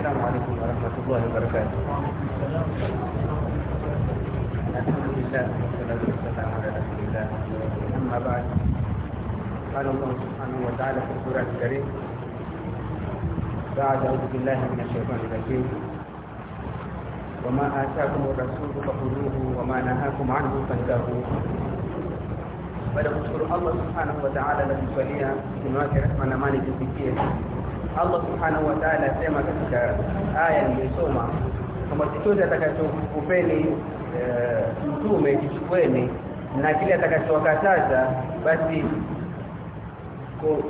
السلام عليكم ورحمة الله وبركاته. الحمد لله والصلاة والسلام على رسول الله أما بعد قال الله سبحانه وتعالى في القرآن الكريم بعد أعوذ بالله من الشيطان الرجيم. وما آتاكم الرسول فخذوه وما نهاكم عنه فانتهوا. baada ya kushukuru Allah subhanahu wa ta'ala na kumswalia mtume wake Allah subhanahu wa ta'ala asema katika aya niliyosoma kwamba chochote atakachokupeni mtume kichukweni na kile atakachowakataza basi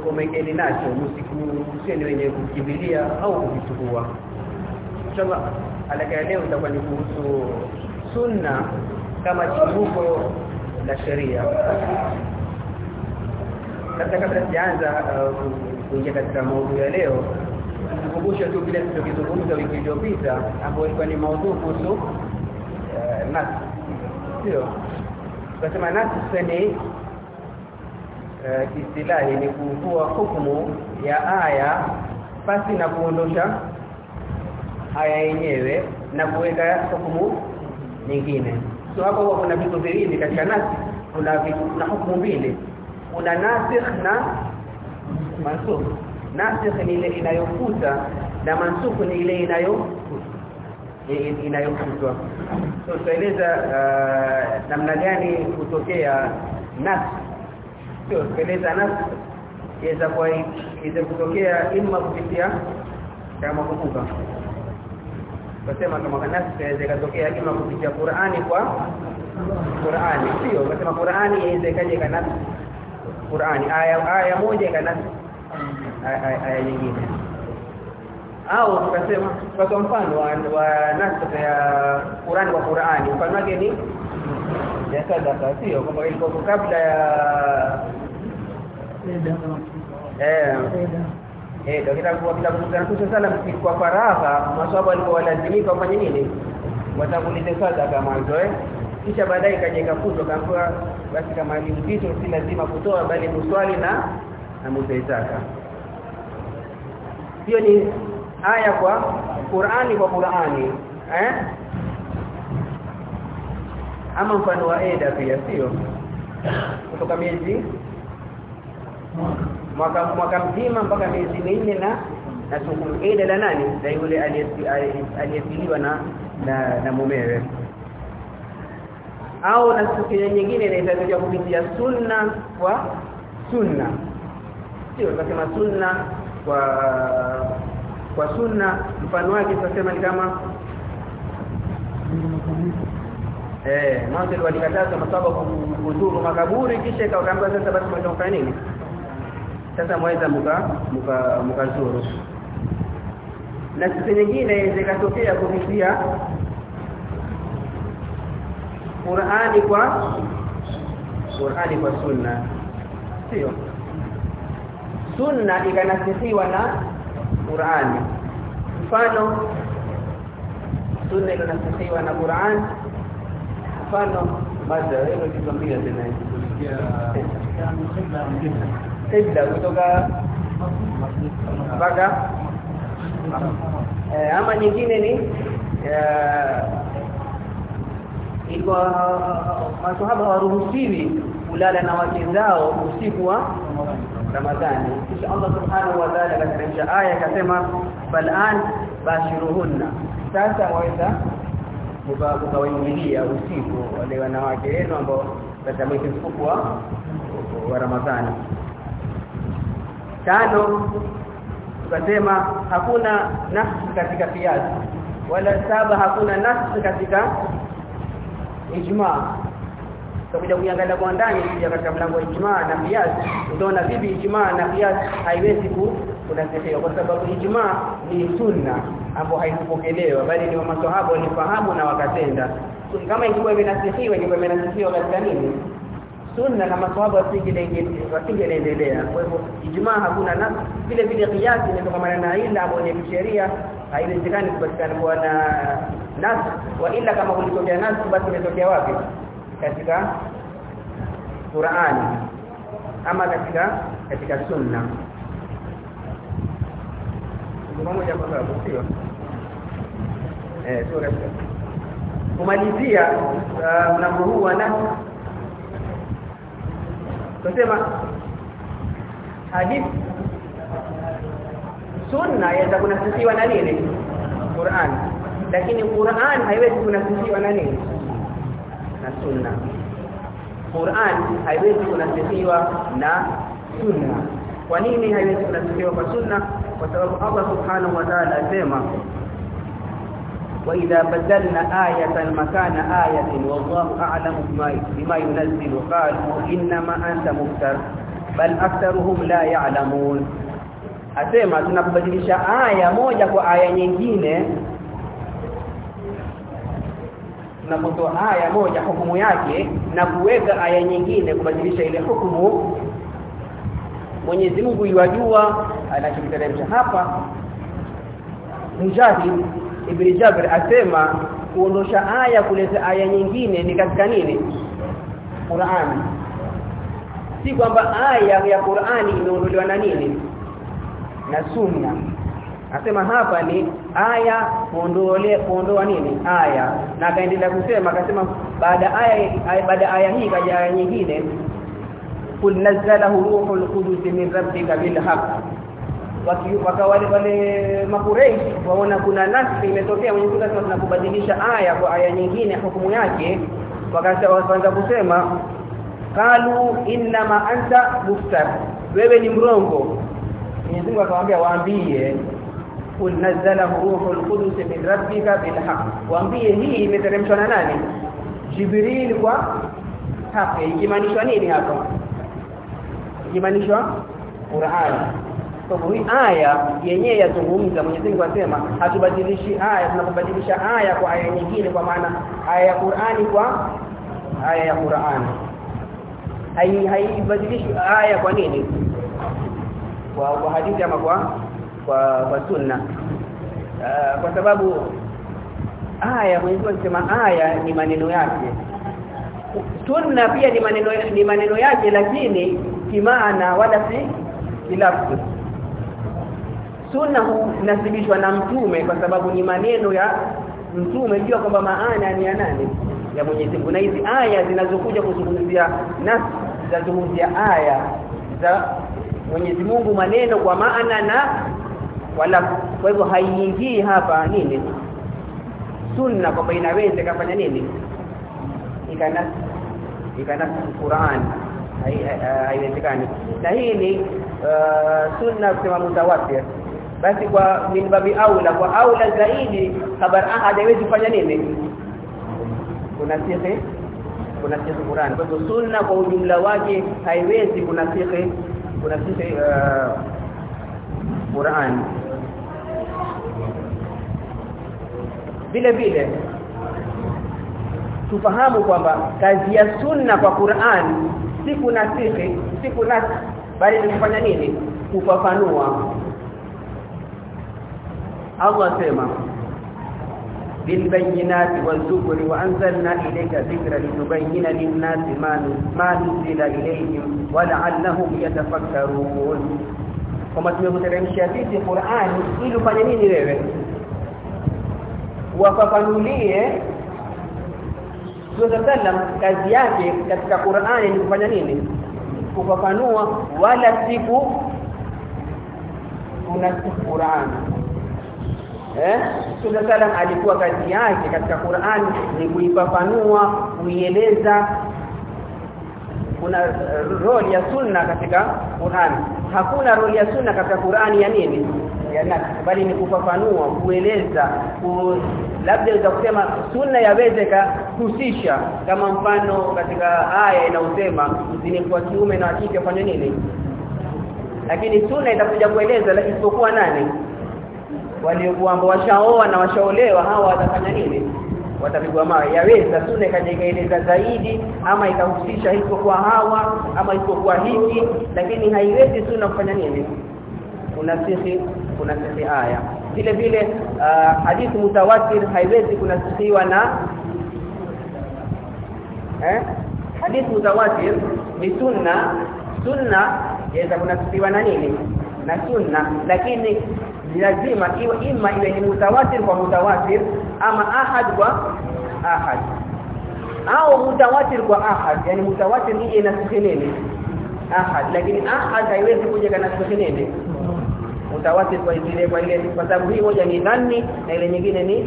komekeni nacho msikuseni wenye kukimbilia au kuvichukua inshallah alaka leo itakuwa ni kuhusu sunna kama chimbuko la sheria. Sasa kabla sijaanza kuingia katika maudhui ya leo. Nikukumbusha tu kile tulichozungumza wiki iliyopita ambapo ilikuwa ni maudhui kuhusu nas sio? Tukasema nas ni kiistilahi ni kuvua hukumu ya aya pasi na kuondosha aya yenyewe na kuweka hukumu nyingine. So hapo huwa kuna vitu viwili katika nasi kuna kuna hukumu mbili. Kuna nasikh na mansukh. Nasikh ni ile inayofuta na mansukh ni ile inayo inayofutwa so tutaeleza uh, namna gani kutokea nas sio tueleza nas inaweza kwa ile kutokea imma kupitia kama kukuka Kasema kama nas inaweza kutokea ima kupitia Qur'ani kwa Qur'ani. Sio kasema Qur'ani inaweza ikaje kana Qur'ani aya aya moja kana aya nyingine au tukasema kwa mfano wa, wa nas ya Qur'ani kwa Qur'ani mfano wake ni ya sadaka sio kwamba ilikuwa kabla ya eh Eh, ndio kitabu kitabu cha Rasul sallam kwa faragha maswahaba walikuwa walazimika kufanya nini? Watangulize sadaka mwanzo eh. Kisha baadaye kaja ikafutwa kaambiwa basi kama ni mzito si lazima kutoa bali muswali na na. Hiyo ni aya kwa Qur'ani kwa Qur'ani eh? Ama mfano wa Eda pia sio? Kutoka miezi mwaka mwaka mzima mpaka miezi minne na na siku ile la nani na yule aliyefiliwa na na, na mumewe au na siku nyingine inahitajika kupitia sunna kwa sunna. Sio tunasema sunna kwa kwa sunna. Mfano wake tunasema ni kama eh mwanzo walikataza masaba kuzuru makaburi kisha ikawaambia sasa basi mtafanya nini? Sasa mweza muka muka mkazuru na siku nyingine zikatokea kupitia Qur'ani kwa Qur'ani kwa sunna. Sio. Sunna ikanasifiwa na Qur'ani. Mfano sunna ikanasifiwa na Qur'ani. Mfano baada ya hilo kitambia tena. Qibla kutoka mpaka eh, ama nyingine ni ilikuwa maswahaba hawaruhusiwi kulala na wake zao usiku wa Ramadhani. Kisha Allah subhanahu wa ta'ala katika aya akasema bal'an bashiruhunna. Sasa waweza ukawaingilia usiku wale wanawake wenu ambao katika mwezi wa wa Ramadhani. Tano tukasema hakuna nafsi katika kiasi wala saba hakuna nafsi katika ijma tutakuja kuangalia kwa ndani kuja katika mlango wa ijma na qiyas utaona vipi ijma na qiyas haiwezi kunasifika kwa sababu ijma ni sunna ambayo haikupokelewa bali ni maswahaba walifahamu na wakatenda. Kama ilikuwa imenasifiwa ilikuwa imenasifiwa katika nini? Sunna na maswahaba wasingeendelea kwa hivyo ijma hakuna na vile vile kiasi inatokana na ila ambayo ni sheria haiwezekani kupatikana kwa na nas wa ila kama kulitokea nas basi imetokea wapi? Katika Qur'ani ama katika katika sunna. Pamoja kwa sababu sio? Eh sura kumalizia uh, mlango huu wa nas tunasema hadith sunna yaweza kunasisiwa na nini? Qur'an lakini Qur'an haiwezi kunasisiwa na nini na sunna Qur'an haiwezi kunasisiwa na sunna kwa nini haiwezi kunasisiwa kwa sunna kwa sababu Allah subhanahu wa ta'ala asema وإذا بدلنا آية مكان آية والله أعلم بما بما ينزل قالوا إنما أنت مفتر بل أكثرهم لا يعلمون asema tunapobadilisha aya moja kwa aya nyingine tunapotoa aya moja hukumu yake na kuweka aya nyingine kubadilisha ile hukumu. Mwenyezi Mungu yajua anachokiteremsha hapa. Mujahid Ibn Jabir asema kuondosha aya kuleta aya nyingine ni katika nini? Qur'ani. Si kwamba aya ya Qur'ani imeondolewa na nini? Na sunna Asema hapa ni aya kuondole kuondoa nini? Aya. Na akaendelea kusema akasema baada aya baada aya hii kaja aya nyingine. Kul nazzalahu ruhul qudus min rabbika bil haqq. Wakawale wale makureishi waona kuna nafsi imetokea mwenye kuna sema tunakubadilisha aya kwa aya nyingine hukumu yake. Wakaanza kusema qalu ma anta muftar. Wewe ni mrongo. Mwenyezi Mungu akamwambia waambie kul nazzalahu ruhul qudus min rabbika bil haqq waambie hii imeteremshwa na nani? Jibril kwa haki ikimaanishwa nini hapa ikimaanishwa Qur'an. Sababu hii aya yenyewe yazungumza. Mwenyezi Mungu anasema hatubadilishi aya. Tunapobadilisha aya kwa aya nyingine kwa maana aya ya Qur'ani kwa aya ya Qur'ani hai haibadilishi aya kwa nini? Kwa, kwa hadithi ama kwa kwa, kwa sunna. Uh, kwa sababu aya Mwenyezi Mungu anasema aya ni maneno yake. Sunna pia ni maneno ni maneno yake lakini kimaana wala si kilafzi. Sunna hunasibishwa na mtume kwa sababu ni maneno ya mtume jua kwamba maana ni ya nani? Ya Mwenyezi Mungu. Na hizi aya zinazokuja kuzungumzia nas zinazungumzia aya za Mwenyezi Mungu maneno kwa maana na wala kwa hivyo haiingii hapa nini? Sunna kwamba inaweza kafanya nini? Ikana ikana Qur'an. Haiwezekani. Na hii ni uh, sunna kusema mutawatir. Basi kwa min babi aula kwa aula zaidi khabar haiwezi kufanya nini? Kuna sihi kuna sihi Qur'an. Kwa hivyo sunna kwa ujumla wake haiwezi kuna sihi kuna sihi uh, Qur'an vile vile tufahamu kwamba kazi ya sunna kwa Qur'an si kunasihi si kunas bali ni kufanya nini kufafanua Allah sema بالبينات والزبر وانزلنا اليك ذكرا لتبين للناس ما ما نزل اليهم ولعلهم يتفكرون kama tumekuteremshia sisi Qur'an ili ufanye nini wewe Wafafanulie sallam kazi yake katika Qur'ani ni kufanya nini kufafanua wala siku kuna Qur'ani. eh sallam alikuwa kazi yake katika Qur'ani ni kuifafanua kuieleza kuna roli ya sunna katika Qur'ani. hakuna roli ya sunna katika Qur'ani ya nini ya nafsi bali ni kufafanua kueleza ku, labda za kusema sunna yaweze kuhusisha. Kama mfano katika aya inausema mzini kwa kiume na kike afanye nini? Lakini sunna itakuja kueleza isipokuwa nani? Waliokuamba washaoa na washaolewa hawa watafanya nini? Watapigwa mawe. Yaweza sunna ikaeleza zaidi ama ikahusisha kwa hawa ama isipokuwa hiki. Lakini haiwezi sunna kufanya nini? Kunasihi kunasihi aya. Vile vile uh, hadithi mutawatir haiwezi kunasihiwa na eh? Hadithi mutawatir ni sunna. Sunna yaweza kunasihiwa na nini? Na sunna. Lakini lazima iwe ima iwe ni mutawatir kwa mutawatir ama ahad kwa ahad. Au mutawatir kwa ahad yani mutawatir hii inasihi nini? Ahad. Lakini ahad haiwezi kuja kana sisi nini mutawatir kwa ile kwa ile kwa sababu hii moja ni dhanni na ile nyingine ni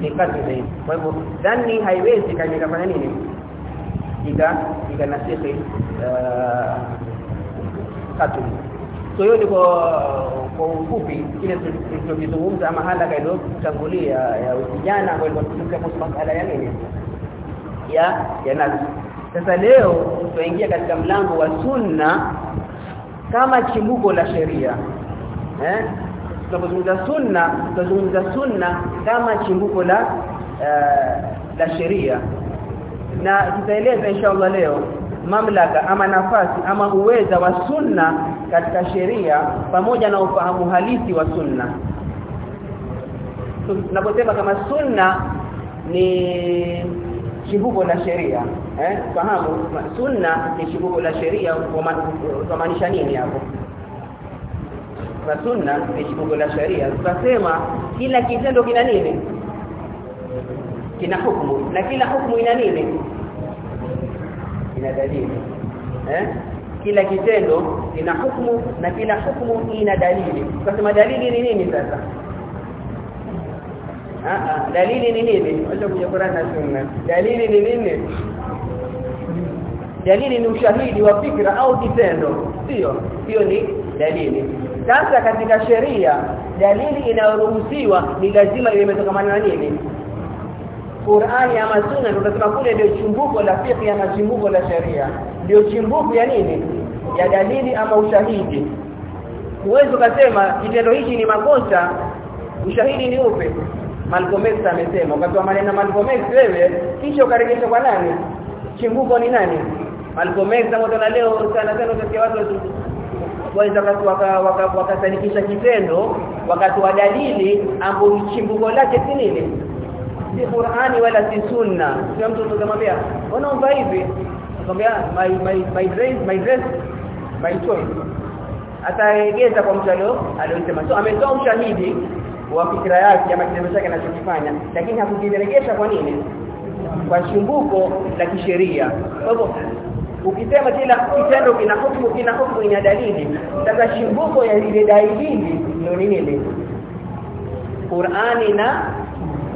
ni kadri kwa hivyo dhanni haiwezi kaja kafanya nini? Ika nasihi katu so hiyo ni kwa ufupi kile tulichozungumza ama hala kaido tangulia ya vijana ambao ilikuwa masuala ya nini? Ya ya nafsi sasa leo tuingia katika mlango wa sunna kama chimbuko la sheria eh? Tunapozungumza sunna tunazungumza sunna kama chimbuko la uh, la sheria. Na tutaeleza inshallah leo mamlaka ama nafasi ama uweza wa sunna katika sheria pamoja na ufahamu halisi wa sunna. Tunaposema kama sunna ni chimbuko la sheria. Eh? Fahamu sunna ni chimbuko la sheria kwa maanisha nini hapo na sunna ni chimbuko la sharia. Tukasema kila kitendo kina nini? Kina hukumu na kila hukumu ina nini? Ina dalili. Eh? Kila kitendo kina hukumu na kila hukumu ina dalili. Tukasema dalili ni nini sasa? Ah dalili ni nini? Acha kuja Qur'an na Sunna. Dalili ni nini? Dalili ni ushahidi wa fikra au kitendo. Sio. Hiyo ni dalili. Sasa katika sheria dalili inayoruhusiwa ni lazima iwe imetokana na nini? Qur'ani ama Sunna tunasema kule ndio chimbuko la fiqh ama chimbuko la sheria. Ndio chimbuko ya nini? Ya dalili ama ushahidi. Huwezi ukasema kitendo hiki ni makosa ushahidi ni upe Malcolm amesema ukatoa maneno Malcolm X wewe kisha ukarejesha kwa nani? Chimbuko ni nani? Malcolm ambapo na leo sana sana utasikia watu wakasanikisha waka, kitendo wakati wa dalili ambapo chimbuko lake si nini? Si Qur'ani wala si sunna. Sio mtu utamwambia unaomba hivi? Akamwambia my my my dress my dress my choice. Ataegeza kwa mtu alio aliyosema so ametoa ushahidi wa fikra yake ama kitendo chake anachokifanya lakini hakukiregesha kwa nini? Kwa chimbuko la kisheria. Kwa hivyo ukisema kila kitendo kina hukumu kina hukumu ina dalili. Sasa shimbuko ya ile dalili ndio nini ile Qur'ani na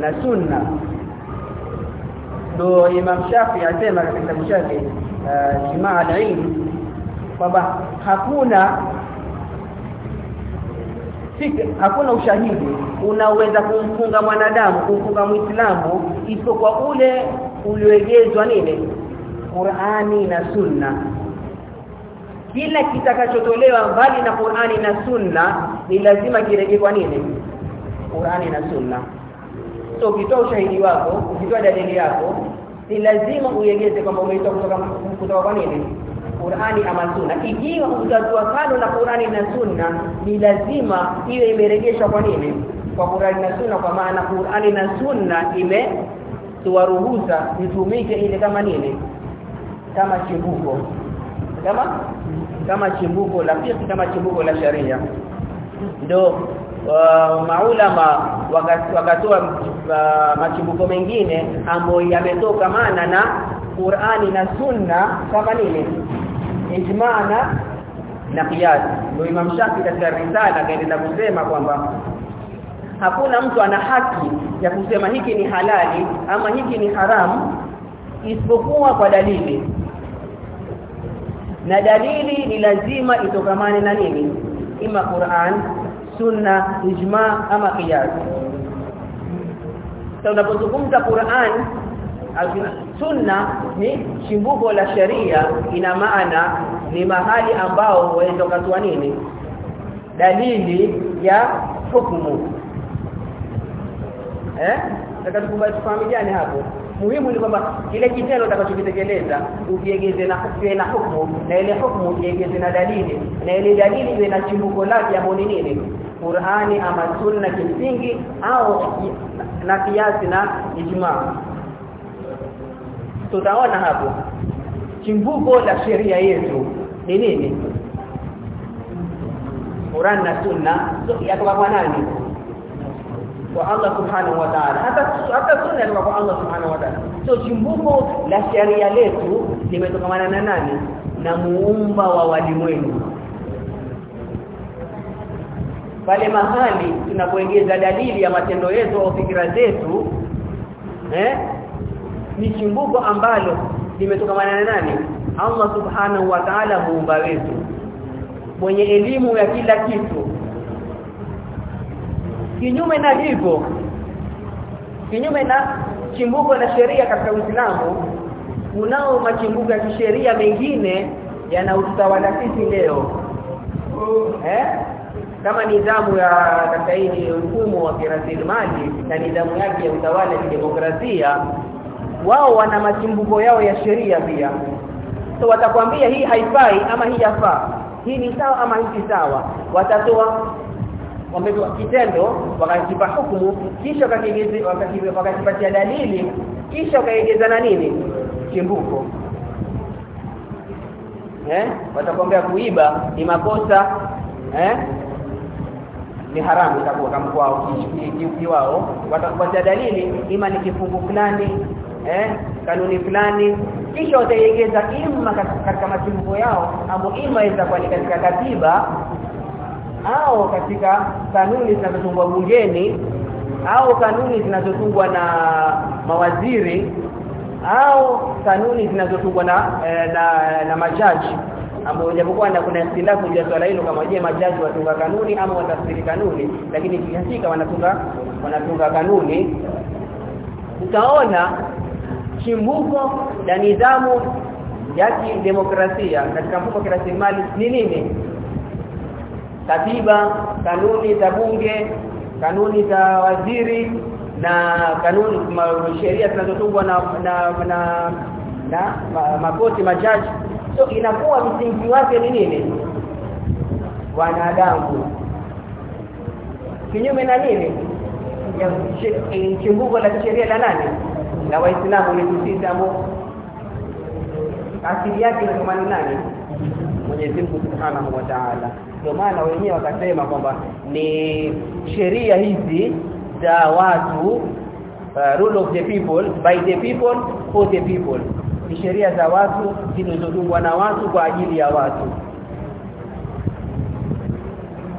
na sunna. Ndo Imam Shafi asema katika kitabu chake Jimaa al-Ilm kwamba hakuna Sika, hakuna ushahidi unaweza kumfunga mwanadamu kumfunga muislamu isipokuwa ule ulioegezwa nini Qur'ani na Sunna. Kila kitakachotolewa mbali na Qur'ani na Sunna ni lazima kirejee kwa nini? Qur'ani na Sunna. So ukitoa ushahidi wako ukitoa dalili yako ni lazima uyegeze kwamba umeitoa kutoka kutoka kwa nini? Qur'ani ama Sunna. Ikiwa utatoa kano na Qur'ani na Sunna ni lazima iwe imerejeshwa kwa nini? Kwa Qur'ani na Sunna kwa maana Qur'ani na Sunna ime tuwaruhusa itumike ile kama nini kama chimbuko. Kama kama chimbuko la pia kama chimbuko la sharia. Ndio uh, maulama wakatoa uh, machimbuko mengine ambayo yametoka maana na Qur'ani na Sunna kama nini? Ijma'na na qiyas. Ndio Imam Shafi katika risala kaendelea kusema kwamba hakuna mtu ana haki ya kusema hiki ni halali ama hiki ni haramu isipokuwa kwa dalili na dalili ni lazima itokamane na nini? Ima Qur'an sunna ijma ama qiyas. Sasa unapozungumza Qur'an sunna ni chimbuko la sharia ina maana ni mahali ambao kutoa nini? Dalili ya hukumu. Eh? Nataka tufahamiane hapo muhimu ni kwamba kile kitendo utakachokitekeleza ukiegeze na hukumu na hukumu na ile hukumu ukiegeze na dalili na ile dalili iwe na chimbuko lake ya ni nini? Qur'ani ama sunna kimsingi au na kiasi na ijma. Tutaona hapo. Chimbuko la sheria yetu ni nini? Qur'an na sunna. Yatoka kwa nani kwa Allah subhanahu wa ta'ala. Hata hata sunna ni kwa Allah subhanahu wa ta'ala. So chimbuko la sharia letu limetokamana na nani? Na muumba wa walimwengu. Pale mahali tunapoongeza dalili ya matendo yetu au fikra zetu eh ni chimbuko ambalo limetokamana na nani? Allah subhanahu wa ta'ala muumba wetu. Mwenye elimu ya kila kitu kinyume na hivyo kinyume na chimbuko la sheria katika Uislamu kunao machimbuko ya kisheria mengine yanautawala sisi leo. Eh? Kama nidhamu ya katika hii mfumo wa kirasilimali na nidhamu yake ya utawala wa demokrasia wao wana machimbuko yao ya sheria pia. So watakwambia hii haifai ama hii yafaa hii ni sawa ama hii sawa. Watatoa wamepewa kitendo wakakipa hukumu kisha wakakipatia dalili kisha wakaegeza na nini? Chimbuko. Eh? Watakwambia kuiba ni makosa eh? Ni haramu itakuwa kama kwao kiwao watakupatia dalili ima ni kifungu fulani eh? Kanuni fulani. Kisha wataiegeza ima katika machimbuko yao au ima itakuwa ni katika katiba au katika kanuni zinazotungwa bungeni au kanuni zinazotungwa na mawaziri au kanuni zinazotungwa na, eh, na na majaji. Ambao japokuwa na kuna istilafu ya swala hilo kama je majaji watunga kanuni ama watafsiri kanuni lakini kihakika wanatunga wanatunga kanuni. Utaona chimbuko la nidhamu ya demokrasia katika mfumo wa kirasimali ni nini katiba kanuni za bunge kanuni za waziri na kanuni sheria zinazotungwa na na na, na ma, makoti majaji so inakuwa msingi wake ni nini? Wanadamu. Kinyume na nini? Ya chimbuko la sheria la nani? La waislamu ni sisi ambao asili yake ni nani? Mwenyezi Mungu Subhanahu wa Ta'ala ndio maana wenyewe wakasema kwamba ni sheria hizi za watu uh, rule of the people by the people for the people. Ni sheria za watu zinazodungwa na watu kwa ajili ya watu.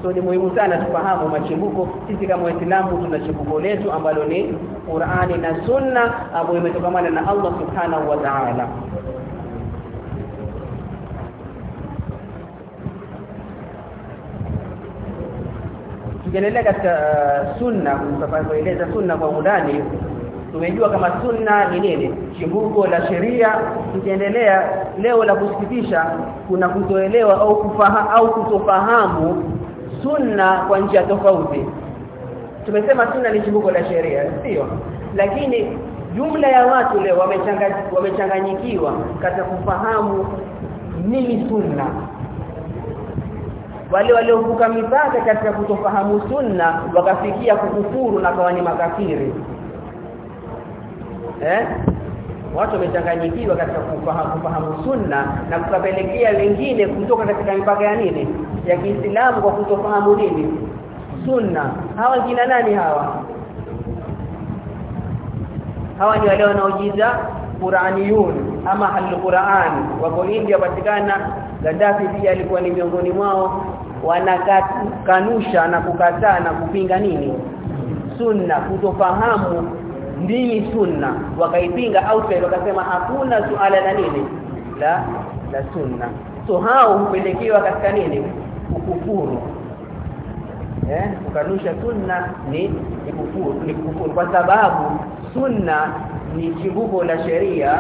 So ni muhimu sana tufahamu machimbuko. Sisi kama waislamu tuna chimbuko letu ambalo ni Qur'ani na Sunna ambayo imetokamana na Allah Subhanahu wa Ta'ala tukiendelea katika uh, sunna kueleza sunna kwa undani tumejua kama sunna ni nini? Chimbuko la sheria. Tukiendelea leo la kusikitisha kuna kutoelewa au kufaha, au kutofahamu sunna kwa njia tofauti. Tumesema sunna ni chimbuko la sheria sio? Lakini jumla ya watu leo wamechanganyikiwa katika kufahamu nini sunna wale waliovuka mipaka katika kutofahamu sunna wakafikia kukufuru na kawani makafiri. Eh? Watu wamechanganyikiwa katika kufahamu, kufahamu sunna na kukapelekea wengine kutoka katika mipaka ya nini? Ya Kiislamu kwa kutofahamu nini? Sunna. Hawa kina nani hawa? Hawa ni wale wanaojiza Qur'aniyun ama al-Qur'an. Wako India patikana Gaddafi pia alikuwa ni miongoni mwao. Wanakanusha na kukataa na kupinga nini? Sunna kutofahamu dini sunna. Wakaipinga au wakasema hakuna suala la nini? La la sunna. So hao hupelekewa katika nini? Kukufuru eh kukanusha sunna ni ni ni kufuru. Kwa sababu sunna ni chimbuko la sheria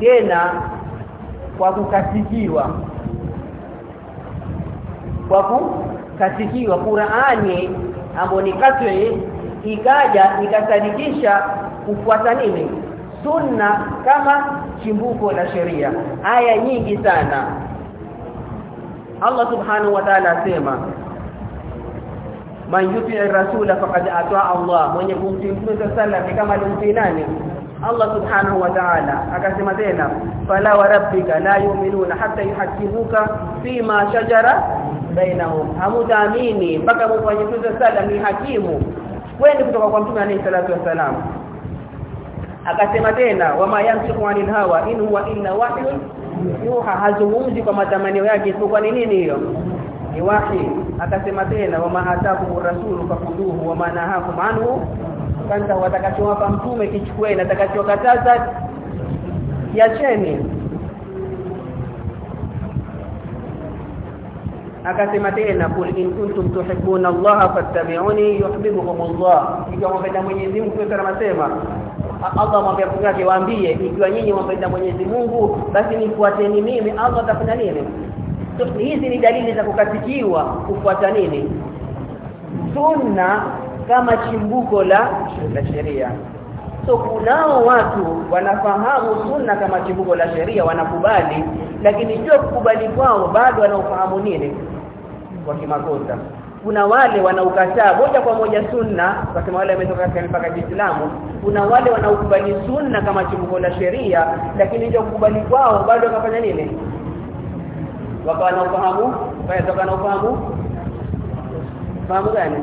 tena kwa kukatikiwa kwa kukatikiwa Qur'ani ambayo ni katwe ikaja ikasadikisha kufuata nini? Sunna kama chimbuko la sheria. Aya nyingi sana. Allah subhanahu wa ta'ala asema man yuti rasula faqad ataa Allah. Mwenye kumtii mtume sallallahu kama alimtii nani? Allah subhanahu wa ta'ala. Akasema tena fala wa rabbika la yu'minuna hatta yuhakkimuka fima shajara bainahum. Hamutaamini mpaka Mungu mtume sala ni hakimu. Kwenda kutoka kwa mtume alayhi salatu wasalam akasema tena wama yantiqu anil hawa in huwa illa wahyun. Yuha hazungumzi kwa matamanio yake isipokuwa ni nini hiyo? Ni wahi. Akasema tena wama atakum rasulu fakuduhu wama nahakum anhu. Kanta watakachowapa mtume kichukue na atakachokataza yacheni akasema tena kul in kuntum tuhibbuna Allah fattabi'uni yuhibbukum Allah ikiwa mpenda Mwenyezi Mungu kwa anasema Allah mwambie kwake wake waambie ikiwa nyinyi mpenda Mwenyezi Mungu basi nifuateni mimi Allah atafanya nini? Hizi ni dalili za kukatikiwa kufuata nini? Sunna kama chimbuko la sheria so kunao watu wanafahamu sunna kama chimbuko la sheria wanakubali lakini sio kukubali kwao bado wanaofahamu nini? Kwa kimakosa. Kuna wale wanaukataa moja kwa moja sunna wakisema wale wametoka katika mipaka ya kuna wale wanaokubali sunna kama chimbuko la sheria lakini ndio kukubali kwao bado wakafanya nini? Wakawa na ufahamu? Wakawa na ufahamu? Fahamu gani?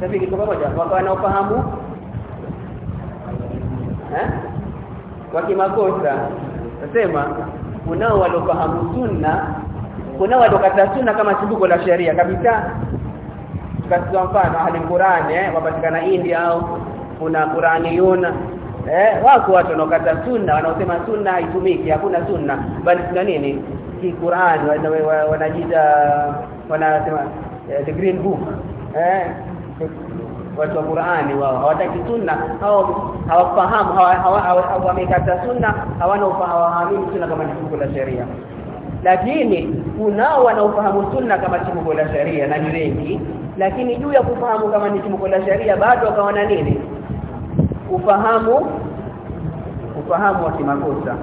Sasa kwa pamoja. Wakawa na ufahamu eh kwa kimakosa. Nasema kunao waliofahamu sunna kunao waliokata sunna kama chimbuko la sheria kabisa. Tukatoa mfano ahli Qur'an eh wapatikana India au kuna Qur'ani yuna eh wako watu wanaokata sunna wanaosema sunna haitumiki hakuna sunna. Bali kuna nini? Ki Qur'an wanajiita wanasema the green book eh watu wa Qur'ani wao. Hawataki sunna hao hawafahamu wamekata sunna hawana ufahamu sunna kama chimbuko la sheria. Lakini kunao wanaofahamu sunna kama chimbuko la sheria na ni wengi. Lakini juu ya kufahamu kama ni chimbuko la sheria bado wakaona nini? Ufahamu ufahamu wa kimakosa.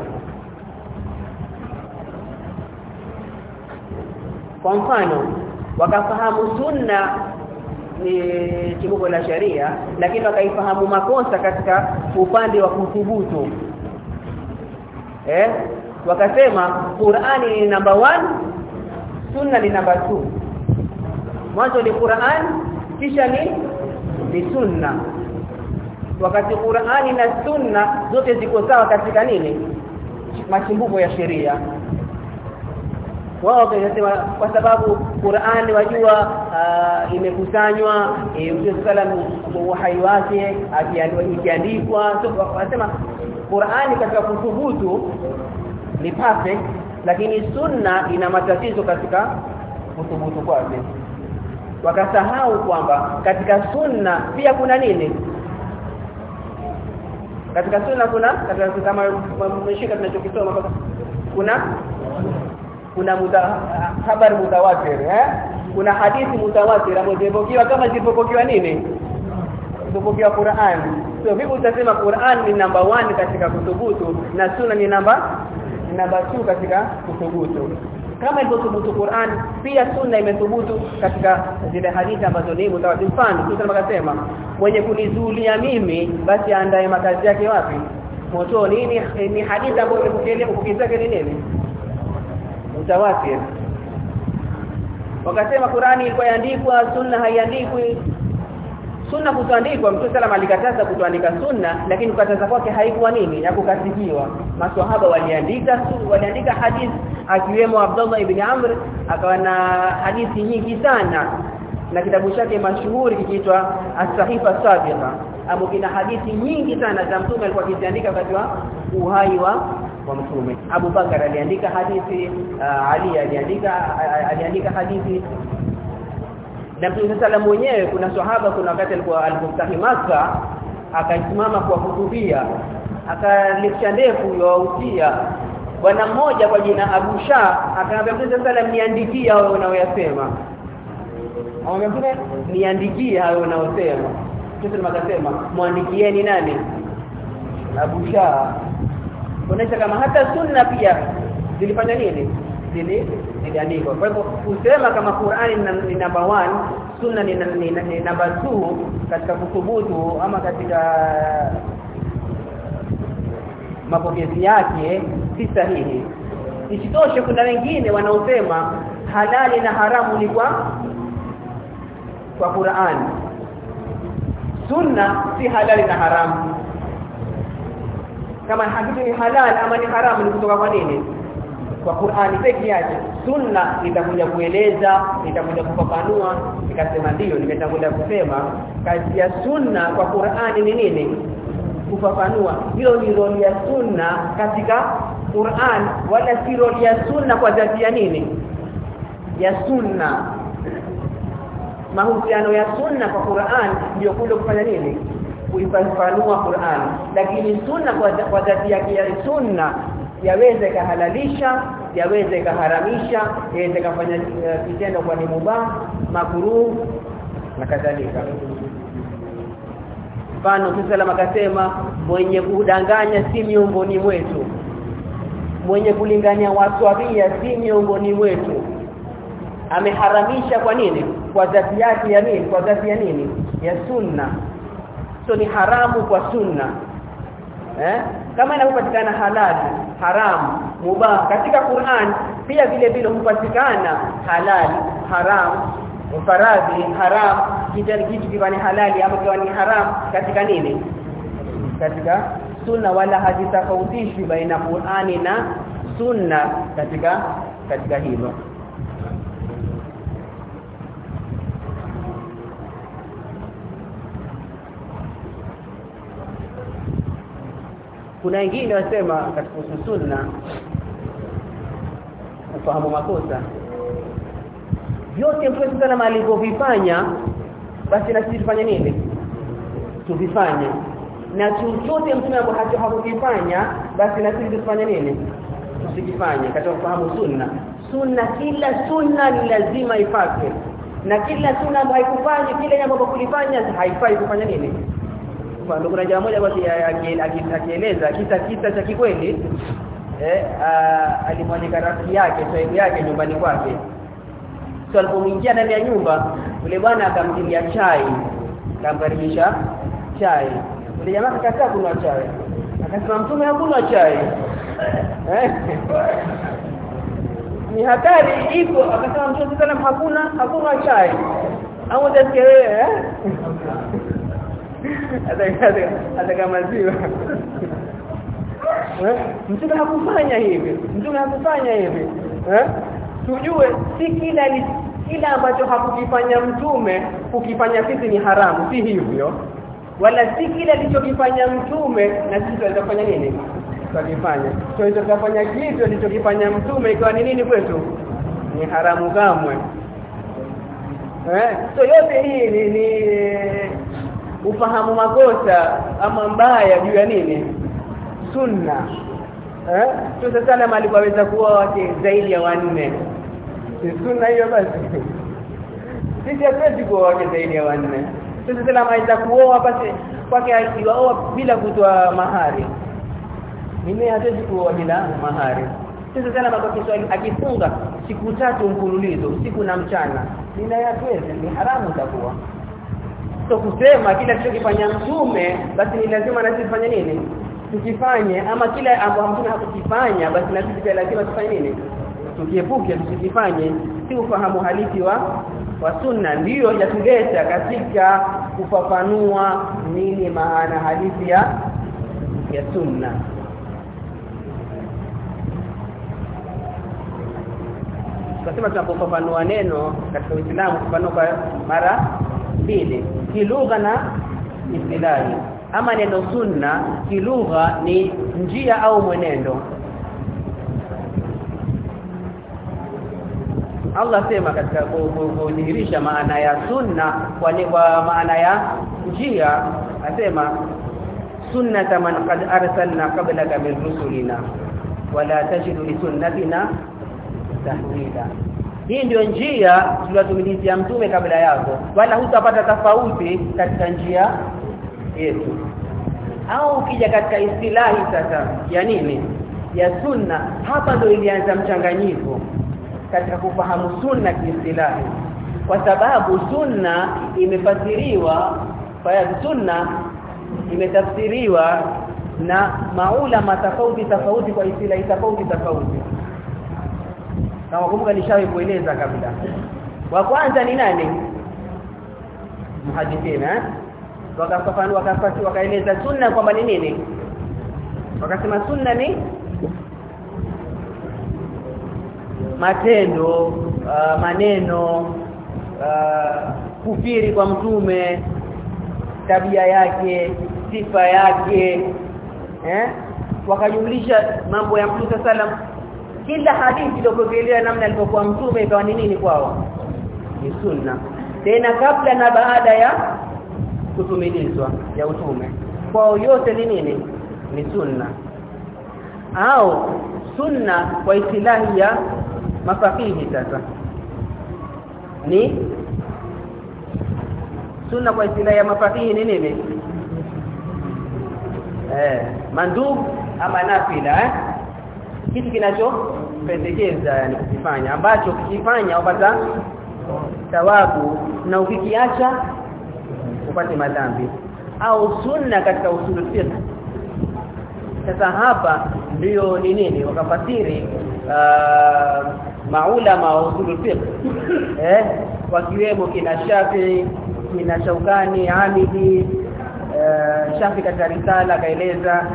Kwa mfano wakafahamu sunna ni chimbuko la sharia lakini wakaifahamu makosa katika upande wa kuthubutu. Eh? Wakasema Qur'ani ni number one sunna ni number two. Mwanzo ni Qur'an kisha ni ni sunna. Wakati Qur'ani na sunna zote ziko sawa katika nini? Machimbuko ya sheria wao wanasema kwa sababu Qur'an wajua uh, imekusanywa Mtume sallam uhai wake akiandikwa so wanasema Qur'an katika kuthubutu ni perfect lakini sunna ina matatizo katika kuthubutu kwake. Wakasahau kwamba katika sunna pia kuna nini? Katika sunna kuna katika kama mmeshika tunachokisoma kuna kuna muda habari mutawatir eh? Kuna hadithi mutawatir ambazo zimepokewa kama zilipopokewa nini? Zimepokewa Qur'an. So vipi utasema Qur'an ni namba 1 katika kuthubutu na sunna ni namba ni namba 2 katika kuthubutu. Kama ilivyothubutu Qur'an pia sunna imethubutu katika zile hadithi ambazo ni mutawatir. Mfano tunasema akasema mwenye kunizulia mimi basi aandae makazi yake wapi? Motoni ni, ni hadithi ambayo imepokelewa ni nini mutawatir wakasema Qurani ilikuwa iandikwa sunna haiandikwi. Sunna kutoandikwa mtu salama alikataza kutoandika sunna lakini kukataza kwake haikuwa nini? Ya kukasikiwa maswahaba waliandika waliandika hadithi akiwemo Abdullah ibn Amr akawa na hadithi nyingi sana. Na kitabu chake mashuhuri kikiitwa As-Sahifa Sabiqa ambapo kina hadithi nyingi sana za mtume alikuwa akiziandika wakati wa uhai wa wa mtume. Abu Bakar aliandika hadithi uh, Ali aliandika uh, aliandika hadithi. Na Mtume sallam mwenyewe kuna sahaba kuna wakati alikuwa alipostahi Makka akasimama kwa kuhutubia ndefu yautia bwana mmoja kwa jina Abu Shah akamwambia Mtume sallam niandikie hayo unaoyasema Amwambia niandikie hayo unayosema Mtume akasema mwandikieni nani? Abu Shah kuonesha kama hata sunna pia zilifanya nini? Zili ziliandikwa. Kwa hivyo kusema kama Qur'ani ni namba 1 sunna ni, namba 2 katika kuthubutu ama katika mapokezi yake si sahihi. Isitoshe kuna wengine wanaosema halali na haramu ni kwa kwa Qur'an sunna si halali na haramu kama hakitu ni halal ama ni haramu ni kutoka kwa nini? Kwa Qur'ani pekee yake. Sunna itakuja kueleza itakuja kufafanua nikasema ndio nimetangulia kusema. Kazi ya sunna kwa Qur'ani ni nini? Kufafanua. Hilo ni roli ya sunna katika Qur'an wala si roli ya sunna kwa dhati ya nini? Ya sunna. Mahusiano ya sunna kwa Qur'an ndio kule kufanya nini kuifafanua Qur'an. Lakini sunna kwa dhati yake ya sunna yaweza kahalalisha yaweza kaharamisha yaweza kafanya uh, kitendo kwa ni mubah makruh na kadhalika. Mfano Muhammad akasema mwenye kudanganya si miongoni mwetu. Mwenye kulingania watu waswabia si miongoni mwetu. Ameharamisha kwa nini? Kwa dhati yake ya nini? Kwa dhati ya nini? Ya sunna so ni haramu kwa sunna. Eh? Kama inapatikana halali haramu mubah. Katika Qur'an pia vile vile hupatikana halali haramu faradhi haramu kitu kitu kivani halali ama kivani haram. Katika nini? Katika sunna wala hazitofautishwi baina Qur'ani na sunna katika katika hilo kuna wengine wasema katika sunna ufahamu makosa. Vyote mtume sana alivyovifanya basi na sisi tufanye nini? Tuvifanye. Na chochote mtume ambacho hakukifanya basi na sisi tufanye nini? Tusikifanye katika kufahamu sunna. Sunna kila sunna ni lazima ifake na kila sunna ambayo haikufanyi kile jambo kulifanya haifai kufanya nini kwa ndugu kuna jambo moja basi akieleza kisa kisa cha kikweli eh alimwandika rafiki yake sahibu yake nyumbani kwake. So alipomwingia ndani ya nyumba yule bwana akamtilia chai akamkaribisha chai. Yule jamaa akakataa kunywa chai. Akasema mtume hakunywa chai. Eh. Ni hatari iko akasema mtume sana hakuna hakuna chai. Au wewe eh hata kama ziwa eh mtume hakufanya hivi. Mtume hakufanya hivi. Tujue si kila kila ambacho hakukifanya mtume kukifanya sisi ni haramu. Si hivyo. Wala si kila alichokifanya mtume na sisi tunaweza kufanya nini? Tukifanya tunaweza kufanya kitu alichokifanya mtume ikiwa ni nini kwetu? Ni haramu kamwe. Eh so yote hii ni, ni ufahamu makosa ama mbaya juu ya nini? Sunna. Eh? Sasa sana kwaweza kuwa wake zaidi ya wanne. Si sunna hiyo basi? Sisi hatuwezi kuwa wake zaidi ya wanne. Sasa sana za kuoa basi kwake akiwaoa bila kutoa mahari. Mimi hatuwezi kuoa bila mahari. Sasa sana kwa akifunga siku tatu mfululizo usiku na mchana nina ni haramu itakuwa so kusema kila kilichofanya mtume basi ni lazima na sisi tufanye nini? Tukifanye. Ama kila ambacho mtume hakukifanya basi na sisi pia lazima tufanye nini? Tukiepuke tusikifanye si ufahamu halisi wa wa sunna. Ndiyo yatuleta katika kufafanua nini maana halisi ya ya sunna. Tunasema tunapofafanua neno katika Uislamu kufafanua mara mbili kilugha na istilahi ama neno sunna kilugha ni njia au mwenendo. Allah sema katika kudhihirisha maana ya sunna kwa kwa maana ya njia asema sunnata man qad arsalna qablaka min rusulina wala tajidu li sunnatina tahwila hii ndio njia tuliyotumilizia mtume kabla yako. Wala hutapata tofauti katika njia yetu. Au ukija katika istilahi sasa ya nini? Ya sunna. Hapa ndio ilianza mchanganyiko katika kufahamu sunna kiistilahi. Kwa sababu sunna imefasiriwa sunna imetafsiriwa na maula tofauti tofauti kwa istilahi tofauti tofauti kama wakumbuka nishawe kueleza kabla wa kwanza ni nani? Muhadithina wakafafanua wakafasi wakaeleza sunna kwamba ni nini? Wakasema sunna ni matendo uh, maneno uh, kufiri kwa mtume tabia yake sifa yake eh? Wakajumlisha mambo ya Mtume sallam kila hadithi iliyopokelea namna alivyokuwa mtume ikawa ni nini kwao? Ni sunna. Tena kabla na baada ya kutumilizwa ya utume. Kwao yote ni nini? Ni sunna. Au sunna kwa istilahi ya mafakihi sasa. Ni sunna kwa istilahi ya mafakihi ni nini? Eh mandub ama nafila eh kitu kinachopendekeza yani kukifanya ambacho ukifanya upata thawabu na ukikiacha upate madhambi. Au sunna katika usulul fiqh. Sasa hapa ndio ni nini? Wakafasiri uh, maulama wa usulul fiqh. Eh wakiwemo kina Shafi kina Shaukani Amidi uh, Shafi katika risala kaeleza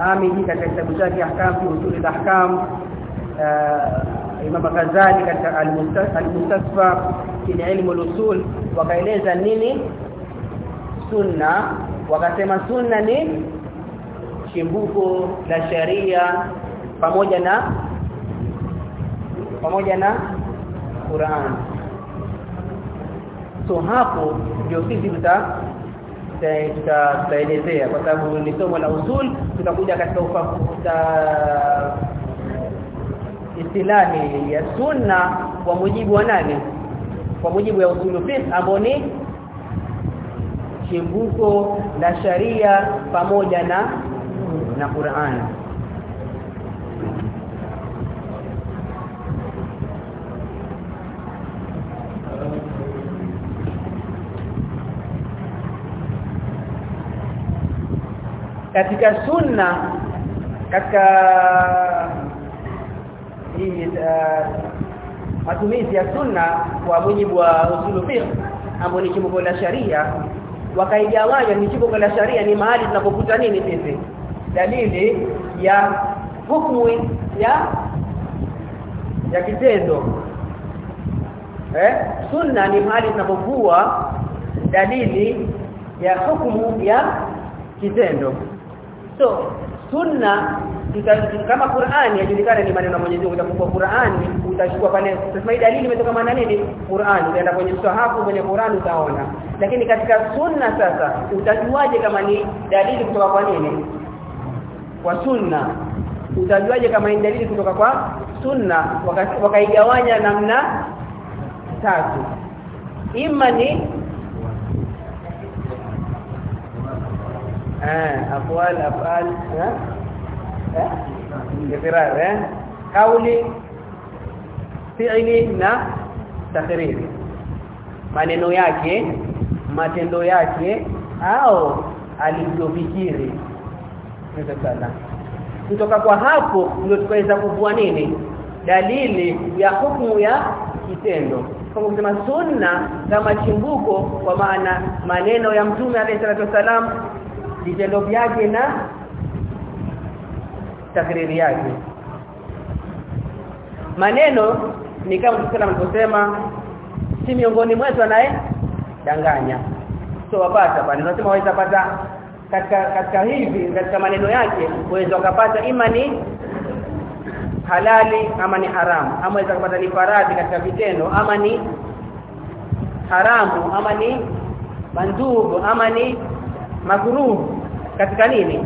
Hamidi katika kitabu chake ahkam fi usul al-ahkam uh, Imam Ghazali katika al-Mustasfa kwenye ilmu al-usul wakaeleza nini sunna. Wakasema sunna ni chimbuko la sharia pamoja na pamoja na Qur'an. So hapo ndio sisi tuta tutaelezea kwa sababu ni somo la usul tutakuja katika istilahi ya sunna kwa mujibu wa nani kwa mujibu ya usulu fiqh ambao ni chimbuko la sharia pamoja na na Qur'an katika sunna katika hii uh, matumizi ya sunna kwa mujibu wa usulu fiqh ambao ni chimbuko la sharia wakaigawanya ni chimbuko la sharia ni mahali tunapokuta nini sisi? Dalili ya hukumu ya ya kitendo. Eh sunna ni mahali tunapokuwa dalili ya hukumu ya kitendo so sunna kama Qur'ani yajulikana ni maneno ya Mwenyezi Mungu utakapokuwa Qur'ani utachukua pale sasa hii dalili imetoka maana nini? Qur'ani utaenda kwenye sahafu kwenye Qur'ani utaona. Lakini katika sunna sasa utajuaje kama ni dalili kutoka kwa nini? Kwa sunna. Utajuaje kama ni dalili kutoka kwa sunna? Wakaigawanya waka namna tatu. Ima ni eh eh? Eh? Kauli fi'li na takriri maneno yake matendo yake au alivyofikiri. Sana. Kutoka kwa hapo ndio tukaweza kuvua nini? Dalili ya hukumu ya kitendo. Kama kusema sunna kama chimbuko kwa maana maneno ya mtume alayhi salatu wasalam vitendo vyake na takriri yake. Maneno ni kama tukisema mkosema si miongoni mwetu anaye danganya so wapata pale. Tunasema waweza pata katika katika hivi katika maneno yake uwezo akapata imani halali ama ni haramu. Ama waweza kupata ni faradhi katika vitendo ama ni haramu ama ni mandubu ama ni makruh katika nini?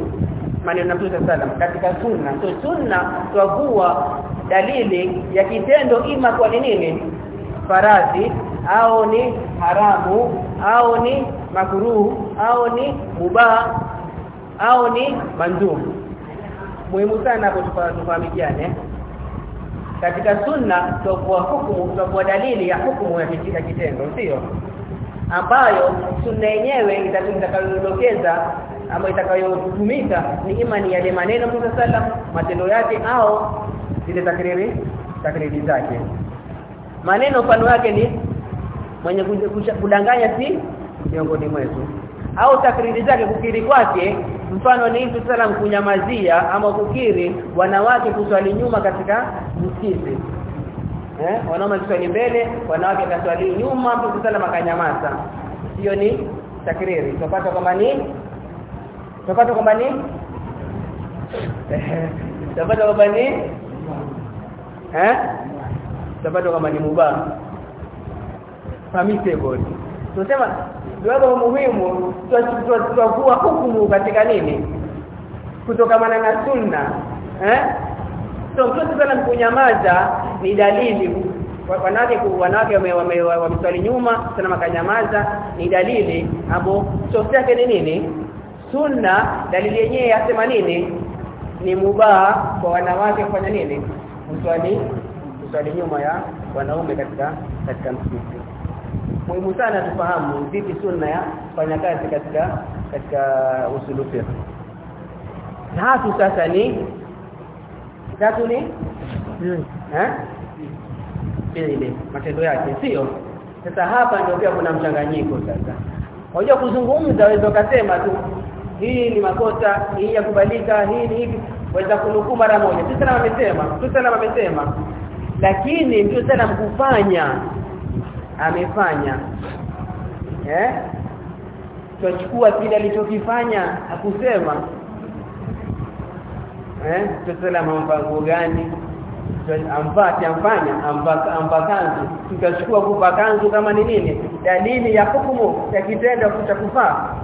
Maneno ya Mtume sallam katika sunna. So sunna tuagua dalili ya kitendo ima kwa nini? Faradhi au ni haramu. Au ni makruh au ni mubah. Au ni mandhum muhimu sana hapo tufahamikiane. Katika sunna tutakuwa hukumu tutakuwa dalili ya hukumu ya kitendo sio ambayo sunna yenyewe itakayodokeza ama itakayotumika ni imani yale maneno Mtume sallam matendo yake au zile takriri takriri zake. Maneno mfano yake ni mwenye kudanganya si miongoni mwetu. Au takriri zake kukiri kwake mfano ni Mtume sallam kunyamazia ama kukiri wanawake kuswali nyuma katika msikiti eh wanaume ni mbele wanawake kaswali nyuma mtu sana makanyamaza hiyo ni takriri. Tupata kwamba ni tupata kwamba ni tupata kwamba ni eh? Tupata kwamba ni mubah. Permissible. Tunasema jambo muhimu. Tutachukua hukumu katika nini? Kutokamana na sunna. Eh? So mtu sana kunyamaza ni dalili. Wanawake wanawake wameswali nyuma sana makanyamaza. Ni dalili. Hapo sote yake ni nini? Sunna dalili yenyewe yasema nini? Ni mubaa kwa wanawake kufanya nini? Mswali mswali nyuma ya wanaume katika katika msikiti. Muhimu sana tufahamu vipi sunna ya fanya kazi katika katika usulu fiqh. Tatu sasa ni tatu ni eh? Ile matendo yake sio? Sasa hapa ndio pia kuna mchanganyiko sasa. Unajua kuzungumza waweza kusema tu hii ni makosa hii yakubalika hii ni hivi. Waweza kunukuu mara moja. Sisi sana wamesema sisi sana wamesema. Lakini ndio sana mkufanya. Amefanya. Eh? Tuchukua kile alichokifanya akusema eh? Tutasema mpango gani amfanya ambakanzu tutachukua kupa kanzu kama ni nini? Dalili ya hukumu ya kitendo cha kufaa.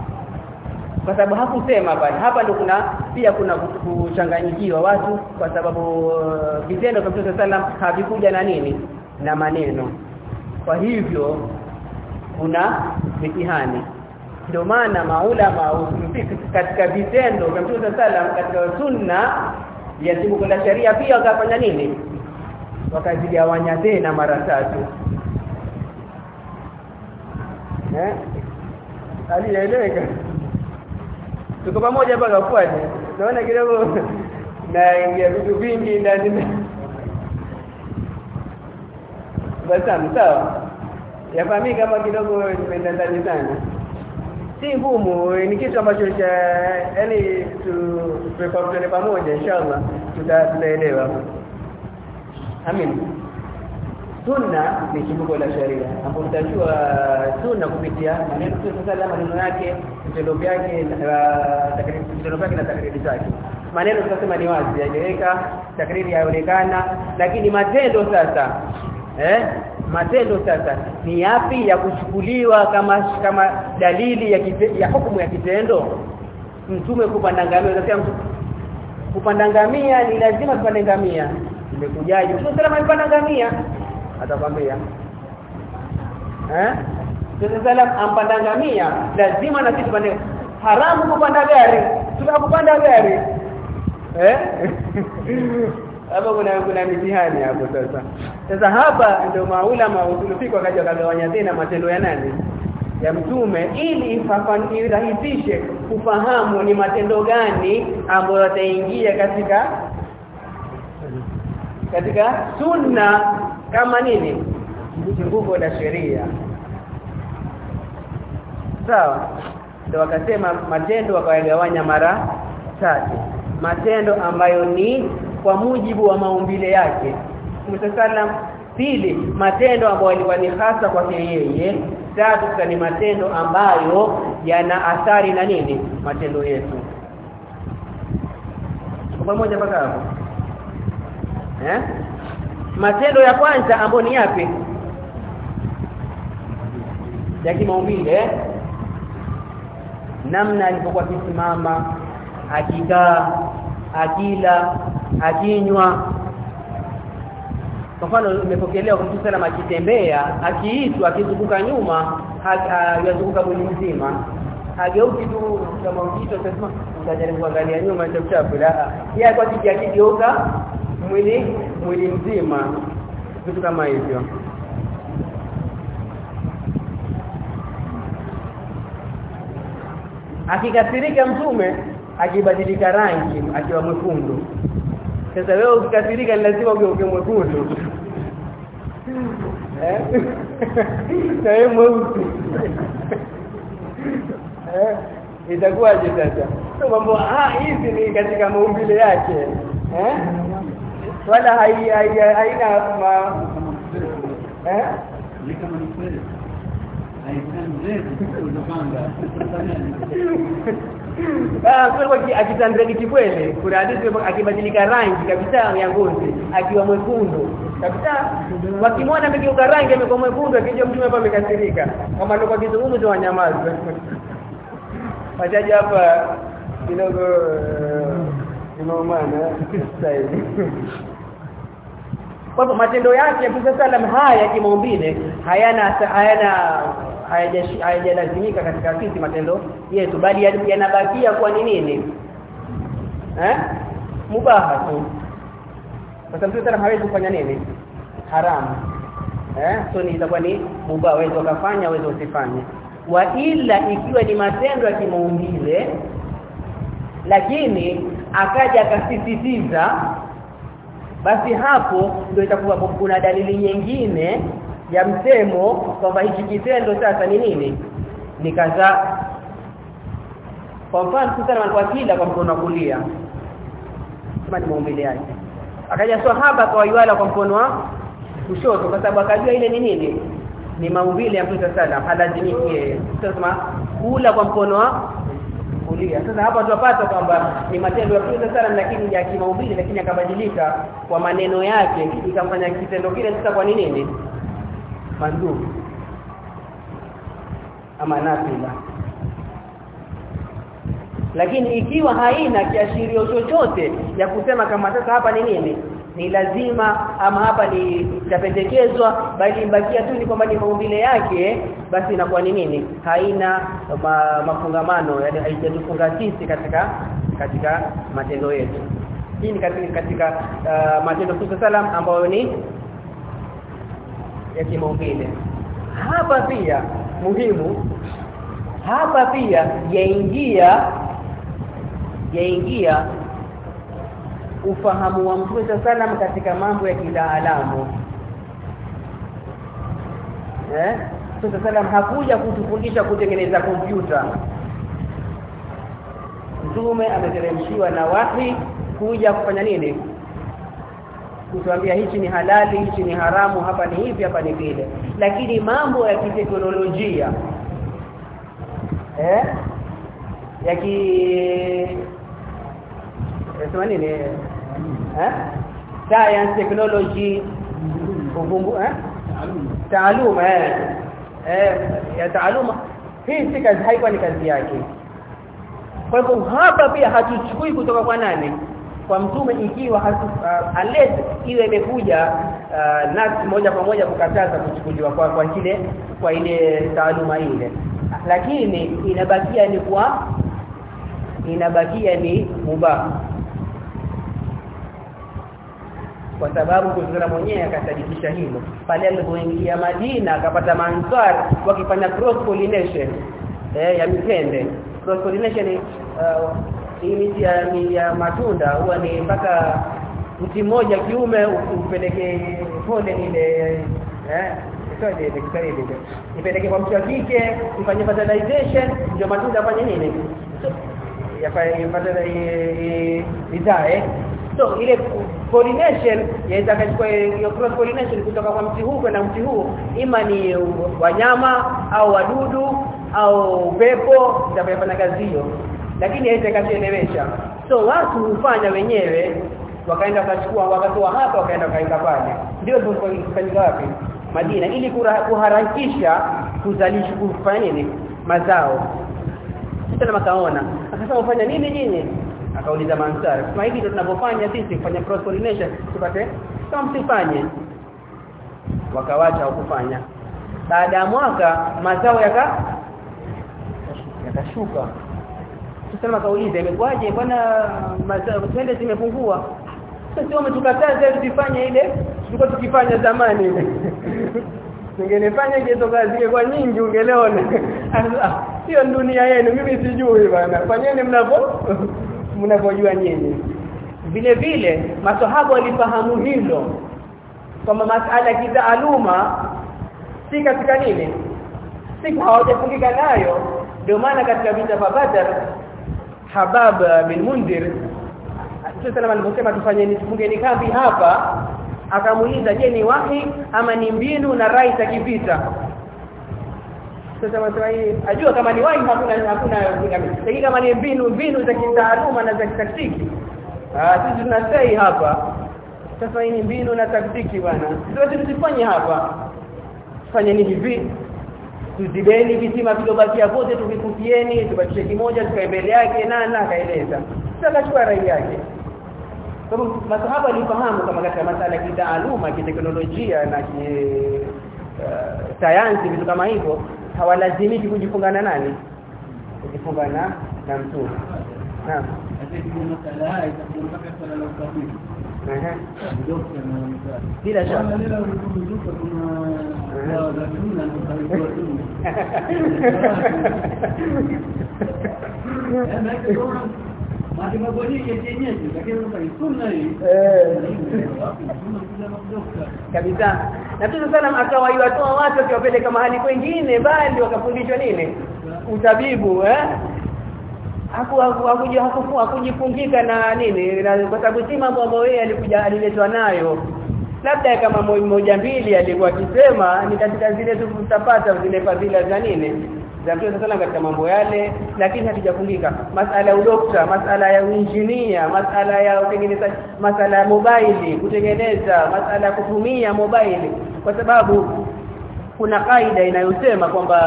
Kwa sababu hakusema bali hapa ndio kuna pia kuna kuchanganyikiwa watu kwa sababu vitendo vya Mtume sallam havikuja na nini? Na maneno. Kwa hivyo kuna mitihani. Ndio maana maulama katika vitendo vya Mtume sallam katika sunna ya simu sheria pia wakafanya nini? Wakazigawanya tena mara tatu. Eh? Alieleweka. Tuko pamoja mpaka fuate naona kidogo naingia vitu vingi ndani. Basi sawa. Yafahamika kama kidogo nimeenda ndani sana si ngumu ni kitu ambacho cha yani tu pamoja inshallah tutaelewa. Amin. Sunna ni chimbuko la sharia ambapo tutajua sunna kupitia maneno sasa maneno yake vitendo vyake vitendo vyake na takriri zake. Maneno tunasema ni wazi yaeleweka takriri yaonekana lakini matendo sasa eh matendo sasa ni yapi ya kuchukuliwa kama kama dalili ya kite, ya hukumu ya kitendo? Mtume kupanda ngamia unasema kupanda ngamia ni lazima tupande ngamia. Imekujaje mtume salama alipanda ngamia. Atakwambia. Eh? Mtume salam ampanda ngamia lazima na sisi pande haramu kupanda gari. Tunapopanda gari. Eh hapo kuna kuna mitihani hapo sasa. Sasa hapa ndio maulama usulufika wakaja kagawanya tena matendo ya nani? Ya mtume ili irahisishe kufahamu ni matendo gani ambayo yataingia katika katika sunna kama nini? Nguvu la sheria. Sawa. Ndio wakasema matendo wakayagawanya mara tatu. Matendo ambayo ni kwa mujibu wa maumbile yake. Mtasalam pili matendo ambayo yalikuwa ni hasa kwa yeye. Tatu ni matendo ambayo yana athari na nini? Matendo yetu. Pamoja mpaka hapo? Eh? Matendo ya kwanza ambayo ni yapi? Ya kimaumbile eh? namna alipokuwa kisimama akikaa akila akinywa. Kwa mfano umepokelewa kwa mtu akitembea akiitwa akizunguka nyuma hajazunguka mwili mzima. Hageuki tu kama ukito sasa utajaribu kuangalia nyuma ndio chafu. La yeye kwa kiti akigeuka mwili mwili mzima. Vitu kama hivyo. Akikasirika mtume akibadilika rangi akiwa mwekundu sasa wewe ukikasirika ni lazima ugeuke mwekundu eh? Na wewe mweusi. Eh? Itakuwaje sasa? Sio mambo ah hizi ni katika maumbile yake. Eh? Wala hai haina ma eh? Ni kama ni kweli. Haifanye unapanga Ah, kwa akitandika kitwele kuna hadithi akibadilika rangi kabisa ya ngozi akiwa mwekundu. Kabisa wakimwona amegeuka rangi amekuwa mwekundu akija mtu hapa amekasirika. Kama ndio kwa kizungumzo wanyamaza wachaji hapa kidogo inaumana style kwa hivyo matendo yake ya sallam haya kimaumbile hayana hayana hayajalazimika katika sisi matendo yetu bali yanabakia kwa ni nini? Eh? Mubaha tu. Kwa sababu tena hawezi kufanya nini? Haramu. Eh? So ni itakuwa ni mubaha. Wewe ukafanya wewe usifanye wa ila ikiwa ni matendo ya kimaumbile lakini akaja akasisitiza basi hapo ndio itakuwa kuna dalili nyingine ya msemo kwamba hichi kitendo sasa ni nini? Ni kadhaa kwa mfano sasa alikuwa kila kwa mkono wa kulia. Kama ni maumbile yake. Akaja sahaba kwa yuala kwa mkono wa kushoto kwa sababu akajua ile ni nini? Ni maumbile ya Mtume sallam halazimiki sasa kula kwa mkono wa kulia. Sasa hapa tunapata kwamba ni matendo ya Mtume sallam lakini ya kimaumbile lakini akabadilika kwa maneno yake ikamfanya kitendo kile sasa kwa nini mandugu ama nafila lakini ikiwa haina kiashirio chochote ya kusema kama sasa hapa ni nini? Ni lazima ama hapa ni itapendekezwa bali imbakia tu ni kwamba ni maumbile yake basi inakuwa ni nini? Haina ma, mafungamano yani haijatufunga sisi katika katika matendo yetu. Hii ni katika, katika uh, matendo ya salam ambayo ni ya kimaumbile. Hapa pia muhimu hapa pia yaingia yaingia ufahamu wa Mtume sallam katika mambo ya kitaalamu. Eh? Mtume sallam hakuja kutufundisha kutengeneza kompyuta. Mtume ameteremshiwa na wahi kuja kufanya nini kutuambia hichi ni halali hichi ni haramu hapa ni hivi hapa ni vile. Lakini mambo ya kiteknolojia eh ya ki sema nini eh science technology uvumbu eh taaluma eh eh ya taaluma hii si kazi haikuwa ni kazi yake. Kwa hivyo hapa pia hatuchukui kutoka kwa nani kwa mtume ikiwa uh, unless iwe imekuja uh, moja kwa moja kukataza kuchukuliwa kwa kwa kile kwa ile taaluma ile. Lakini inabakia ni kwa inabakia ni mubah. Kwa sababu kuzura mwenyewe akasadikisha hilo. Pale alipoingia Madina akapata mansar wakifanya cross pollination eh ya mitende. Cross pollination uh, hii miti ya, ya matunda huwa ni mpaka mti mmoja kiume upeleke pole ile eh ile Kiswahili ile ipeleke kwa mtu wa kike ifanye fertilization ndio matunda afanye nini? Yafanye yafanye izae. So ile pollination yaweza kachukua hiyo cross pollination kutoka kwa mti huu kwenda mti huu. Ima ni wanyama au wadudu au pepo ndio kazi hiyo lakini haita kashelewesha so watu hufanya wenyewe. Wakaenda wakachukua wakatoa hapa wakaenda kaika pale. Ndio tulifanyika wapi? Madina. Ili kuharakisha kuzalisha kufanya nini? Mazao. Sasa makaona. Akasema ufanya nini nyinyi? Akauliza mansari kama hivi ndio tunavyofanya sisi kufanya cross pollination tupate? Kama msifanye. Wakawacha kufanya baada ya mwaka mazao yaka yakashuka tusema kauliza imekwaje bwana twende zimepungua. Sasa umetukataza tufanye ile tulikuwa tukifanya zamani ile. Ningenifanya kazi kwa nyingi ungeleona sio dunia yenu mimi sijui bana. Fanyeni mnapo mnapojua nyinyi. Vile vile maswahaba walifahamu hilo. Kwamba masala kitaaluma si katika nini? Si hawajafungika nayo. Ndio maana katika vita vya Badr Habab bin Mundhir sasa aliposema tufanyeni tufungeni kambi hapa. Akamuuliza je ni wahi ama ni mbinu na rai za kivita? Sasa maswali ajua kama ni wahi hakuna hakuna lakini kama ni mbinu mbinu za kitaaluma na za taktiki. Ah sisi tunasei hapa. Sasa hii ni mbinu na taktiki bwana. Sisi tusifanye hapa. Fanyeni hivi tuzibeni visima vilobakia vote tuvikupieni tubakishe kimoja tukae mbele yake na na kaeleza sasa akachukua rai yake. Sababu masahaba walifahamu kama katika masala ya kitaaluma kiteknolojia na ki uh, sayansi vitu kama hivyo hawalazimiki kujifungana nani? Kujifungana na mtu naam bila shaka. Eh. Eh. Kabisa. Na Mtume sana akawaiwatoa watu akiwapeleka mahali kwengine bali wakafundishwa nini? Utabibu eh hakujifungika na nini kwa sababu si mambo ambayo yeye alikuja aliletwa nayo. Labda kama moja mbili alikuwa akisema ni katika zile tu tutapata zile fadhila za nini za Mtume sana katika mambo yale lakini hatujafungika masala ya udokta masala ya uinjinia masala ya kutengeneza masala ya mobile kutengeneza masala ya kutumia mobile kwa sababu kuna kaida inayosema kwamba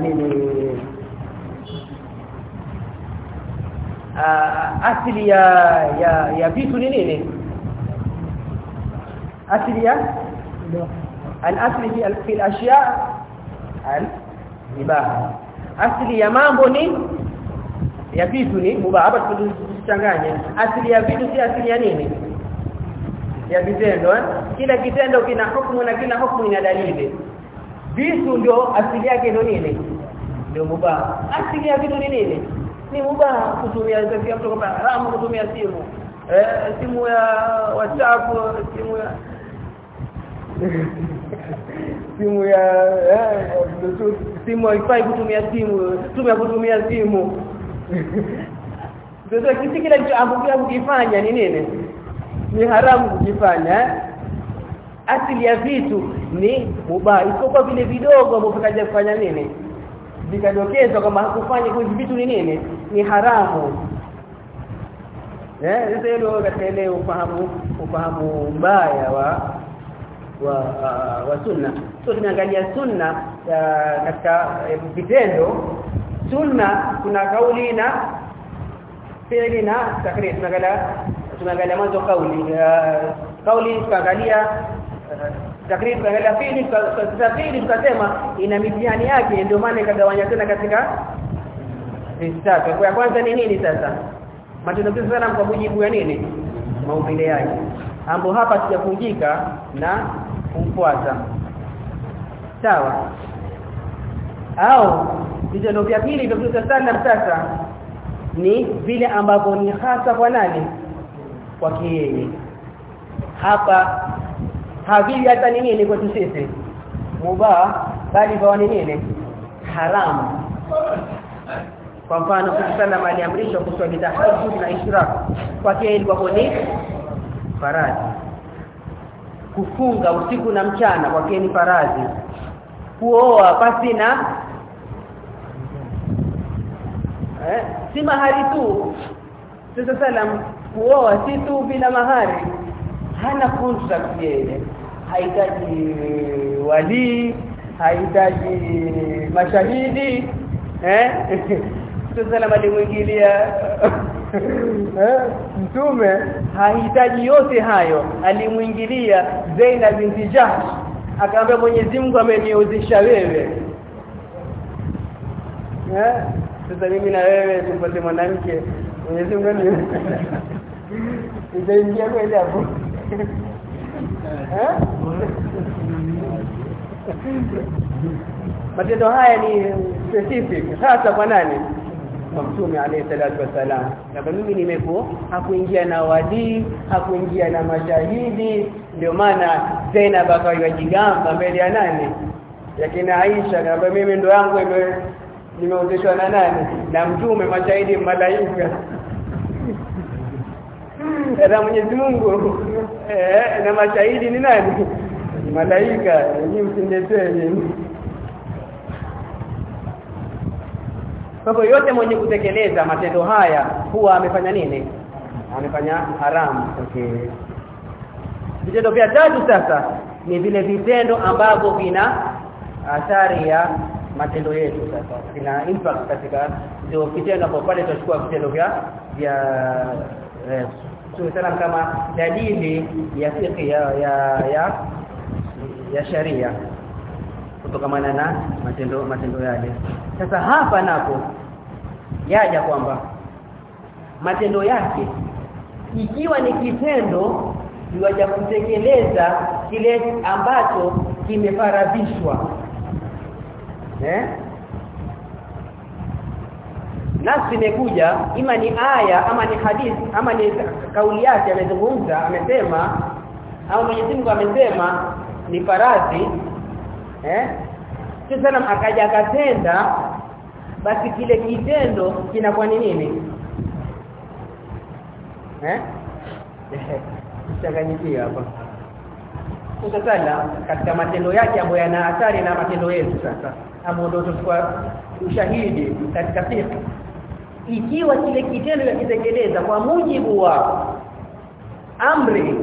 nini? Uh, asili ya ya ya vitu ni nini? Asili ya? Al-asli fi al- fi al-ibaha asili ya mambo ni ya vitu ni mubaha hapa tunachanganya asili ya vitu si asili ya nini? Ya vitendo eh? kila kitendo kina hukumu na kila hukumu ina dalili vitu ndio asili yake ndio nini? Ndio mubaa. Asili ya vitu ni nini? Ni mubaa kutumia zakia mtu kama haramu kutumia simu. Eh simu ya WhatsApp simu ya simu ya eh, simu haifai kutumia simu tumia kutumia simu. Sasa kisi kile kilichoambukia kukifanya ni nini? Ni haramu kukifanya eh? Asili ya vitu ni mubah isipokuwa vile vidogo ambavyo kaja kufanya nini? Vikadokezwa kama hakufanya hivi vitu ni nini? Ni haramu. Eh sasa hilo katika ile ufahamu ufahamu mbaya wa wa uh, wa sunna. So tunaangalia sunna uh, katika eh, vitendo. Sunna kuna kauli na fi'li na takrir tunaangalia tunaangalia mwanzo kauli. Uh, kauli tukaangalia tukaangalia kwa tukasema tukasema ina mitihani yake ndio maana ikagawanya tena katika vitatu kwa kwanza ni nini sasa? Matendo sana kwa mujibu ya nini? Maumbile yake. Ambapo hapa sijafungika na kumfuata. Sawa. Au vitendo vya pili vya sana sasa ni vile ambavyo ni hasa kwa nani? Kwa kiyeye hapa havili hata ni nini kwetu sisi. Mubah bali kwa ni nini? Haramu. Kwa mfano Mtume mali aliamrishwa kuswali tahajjud na ishraq kwa kile ilikuwa ni faradhi kufunga usiku na mchana kwa ni faradhi kuoa pasi na eh si mahari tu. Sasa salam kuoa si tu bila mahari hana fursa yeye haitaji wali haitaji mashahidi eh? Sasa salam alimwingilia eh? Mtume hahitaji yote hayo. Alimwingilia Zainab binti Jahsh. Akamwambia Mwenyezi Mungu ameniozesha wewe. Eh? Sasa mimi na wewe tupate mwanamke. Mwenyezi Mungu ni Itaingia kweli hapo matendo haya ni specific. Hasa kwa nani? Kwa mtume alayhi salatu wasalam na mimi nimekuwa hakuingia na wadi hakuingia na mashahidi. Ndio maana Zainab akawajigamba mbele ya nani? Yakina Aisha. Kwamba mimi ndo yangu ime nimeozeshwa na nani? Na mtume mashahidi malaika na Mwenyezi Mungu. Eh na mashahidi ni nani? Malaika. Ni msindetee kwa yote mwenye kutekeleza matendo haya huwa amefanya nini? Amefanya haramu. Okay. Vitendo vya tatu sasa ni vile vitendo ambavyo vina athari ya matendo yetu sasa. Vina impact katika ndio kitendo hapo pale tutachukua vitendo vya vya eh, sana kama dalili ya fiqh ya ya ya, ya sharia kutokamana na matendo matendo yale. Sasa hapa napo yaja kwamba matendo yake ikiwa ni kitendo kiwaja kutekeleza kile ambacho kimefaradhishwa. Eh nafsi imekuja ima ni aya ama ni hadith ama ni kauli yake amezungumza amesema au Mwenyezi Mungu amesema ni faradhi eh? Sasa akaja akatenda basi kile kitendo kinakuwa ni nini? Eh? Changanyikia hapa. Utasala katika matendo yake ambayo yana athari na matendo yetu sasa ambao ndio tutakuwa ushahidi katika fiqh ikiwa kile kitendo yakitekeleza kwa mujibu wa amri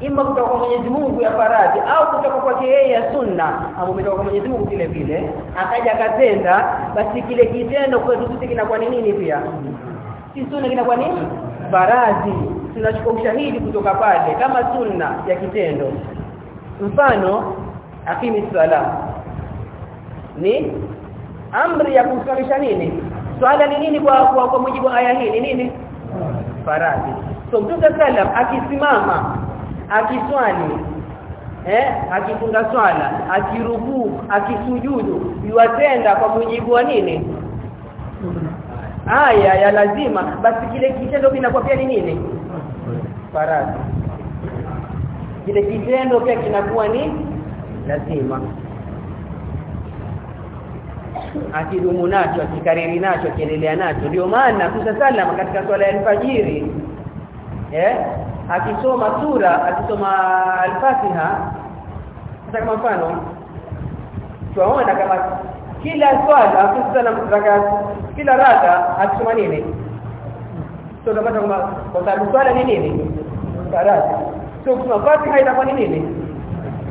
ima kutoka kwa Mwenyezi Mungu ya faradhi au kutoka kwake yeye ya sunna au kutoka kwa Mwenyezi Mungu vile vile akaja akatenda basi kile kitendo kwetu sisi kinakuwa ni nini pia? Si sunna kinakuwa nini faradhi tunachukua ushahidi kutoka pale kama sunna ya kitendo. Mfano akimi sala ni amri ya kusalisha nini swala ni nini kwa kwa, kwa mujibu aya hii? Ni nini? Faradhi so mtume sallam akisimama akiswali eh akifunga swala akirukuu akisujudu yuatenda kwa mujibu wa nini? Aya ya lazima. Basi kile kitendo kinakuwa pia ni nini? Faradhi kile kitendo pia kinakuwa ni lazima akidumu nacho akikariri nacho akiendelea nacho. Ndio maana kusasalama katika swala ya alfajiri eh akisoma sura akisoma alfatiha. Hata kama mfano tuaona kama kila swala akisoma raka kila raka akisoma nini? Sio tunapata kwamba kwa sababu swala ni nini? Faradhi sio kusoma Fatiha itakuwa ni nini?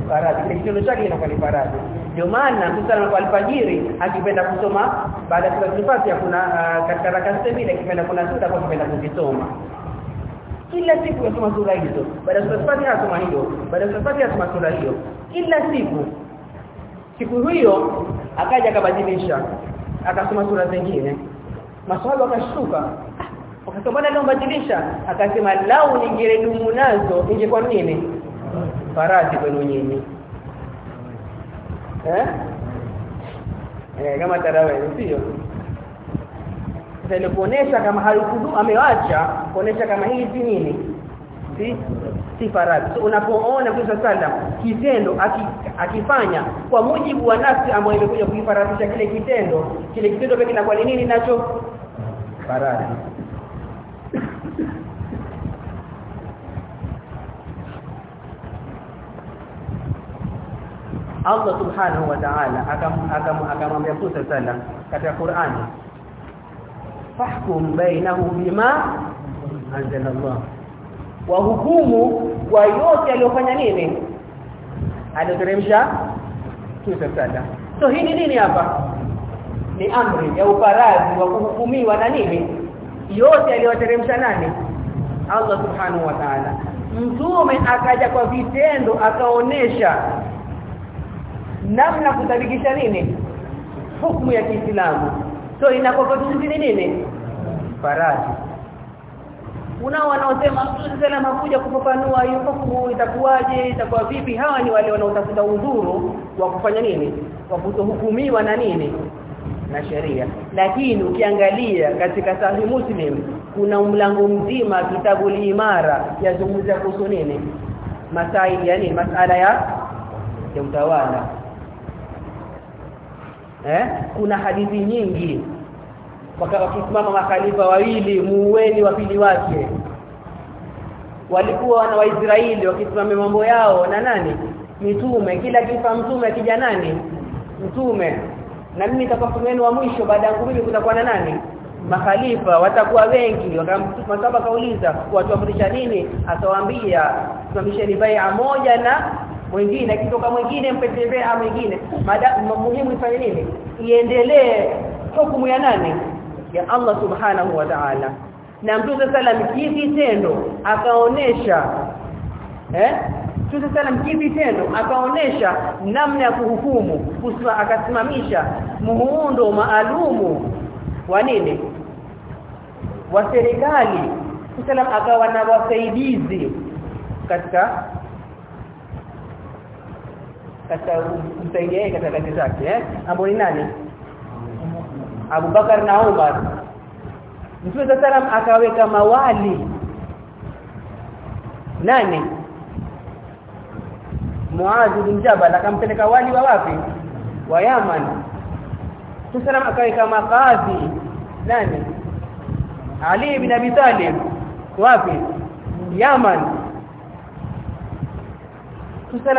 Faradhi kitendo chake inakuwa ni faradhi ndio maana mtu alfajiri akipenda kusoma baada ya kufasi kuna uh, katika rakasi mbili akipenda kuna sura kwa kupenda kukisoma kila siku yasoma sura hizo. Baada ya kufasi asoma hiyo. Baada ya kufasi asoma sura hiyo. Kila siku. Siku hiyo akaja akabadilisha. Akasoma sura zingine. Maswali wakashtuka. Wakasema leo badilisha akasema lau ningeredumu nazo ingekuwa nini? Faradhi kwenu nyinyi eh? Eh kama tarawih sio? Sasa kuonesha kama hayukudu amewacha kuonesha kama hii si nini? Si si faradhi so, unapoona kwa sallam kitendo akifanya kwa mujibu wa nafsi ambayo imekuja kuifaradhisha kile kitendo kile kitendo pekee kinakuwa ni nini nacho? Faradhi Allah subhanahu wa ta'ala akamwambia Musa sana katika Qur'ani fahkum bainahu bima anzala Allah wa hukumu kwa yote aliyofanya nini? Alioteremsha Musa sana so hii ni nini hapa? Ni amri ya ufaradhi wa kuhukumiwa na nini? Yote aliyoteremsha nani? Allah subhanahu wa ta'ala. Mtume akaja kwa vitendo akaonesha namna kutabikisha nini? Hukumu ya Kiislamu. So ni nini? Faradhi unao wanaosema salama kuja kufafanua hiyo hukumu itakuwaje itakuwa vipi? Hawa ni wale wanaotafuta udhuru wa kufanya nini? Wa kutohukumiwa na nini? Na sheria. Lakini ukiangalia katika sahih muslim kuna mlango mzima kitabu imara yazungumzia kuhusu nini? Masaili yani masala ya ya utawala eh? Kuna hadithi nyingi. Wakisimama makhalifa wawili muueni wa pili wake. Walikuwa wana waisraeli wakisimama mambo yao na nani? Mitume. Kila kifa mtume akija nani? Mtume. Na mimi mtume wa mwisho baada yangu mimi kutakuwa na nani? Makhalifa. Watakuwa wengi. Wakamsaba kauliza watuamrisha nini? Atawaambia simamisheni bai'a moja na mwingine akitoka mwingine mpetembea mwingine. Muhimu ifanye nini? Iendelee hukumu ya nani? Ya Allah subhanahu wa ta'ala. Na mtume sallam tendo? Akaonesha. Eh? Mtume sallam tendo? Akaonesha namna ya kuhukumu kusema akasimamisha muundo maalumu wa nini? Wa serikali. Sallam akawa na wasaidizi katika katika kumsaidia katika kazi zake eh? Ambao ni nani? Abu Bakar na Umar. Mtume sallam akaweka mawali. Nani? Muadh bin Jabal akampeleka wali wa wapi? Wa Yaman. Mtume akaweka makazi. Nani? Ali bin Abi Talib. Wapi? Yaman. Mtume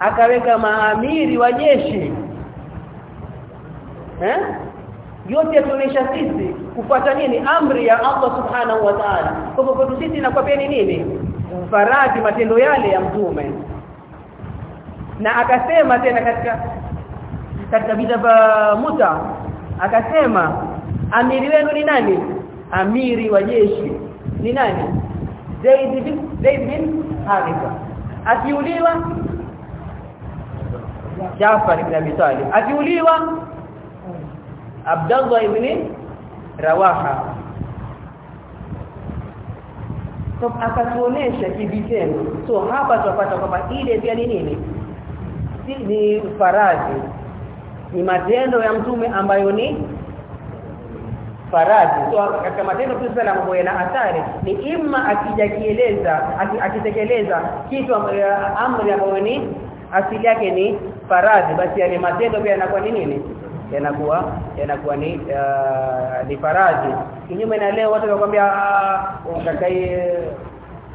akaweka maamiri wa jeshi. Eh? Yote tunaisha sisi kufuata nini? Amri ya Allah subhanahu wa ta'ala. Kwa hivyo kwetu sisi inakuwa pia ni nini? Faradhi matendo yale ya mtume. Na akasema tena katika katika vita muta akasema amiri wenu ni nani? Amiri wa jeshi ni nani? Zaid bin Zaid bin Haritha. Akiuliwa Jafar ibn Abi Talib. Akiuliwa Abdullah ibn Rawaha. So akatuonesha kivitendo so hapa tunapata kwamba ile pia ni nini? Si ni faradhi ni matendo ya mtume ambayo ni faradhi so katika matendo tu sana mambo yana athari. Ni imma akijakieleza akitekeleza kitu amri ambayo ni asili yake ni faradhi. Basi yale matendo pia yanakuwa ni nini? Yanakuwa yanakuwa ni uh, ni faradhi. Kinyume na leo watu wakwambia utakaye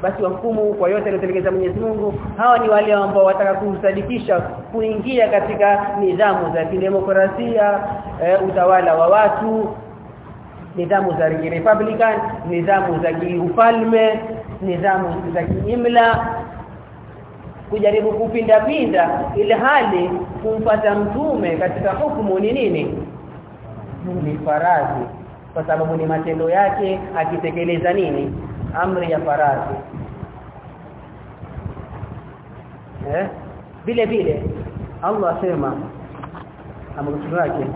basi wahukumu kwa yote aliyotelekeza Mwenyezi Mungu. Hawa ni wale ambao wataka kusadikisha kuingia katika nidhamu za kidemokrasia e, utawala wa watu nidhamu za republican nidhamu za kiufalme nidhamu za kiimla kujaribu kupinda pinda ile hali kumpata mtume katika hukumu ni nini ni faradhi kwa sababu ni matendo yake akitekeleza nini amri ya faradhi eh vile vile Allah asema amri yake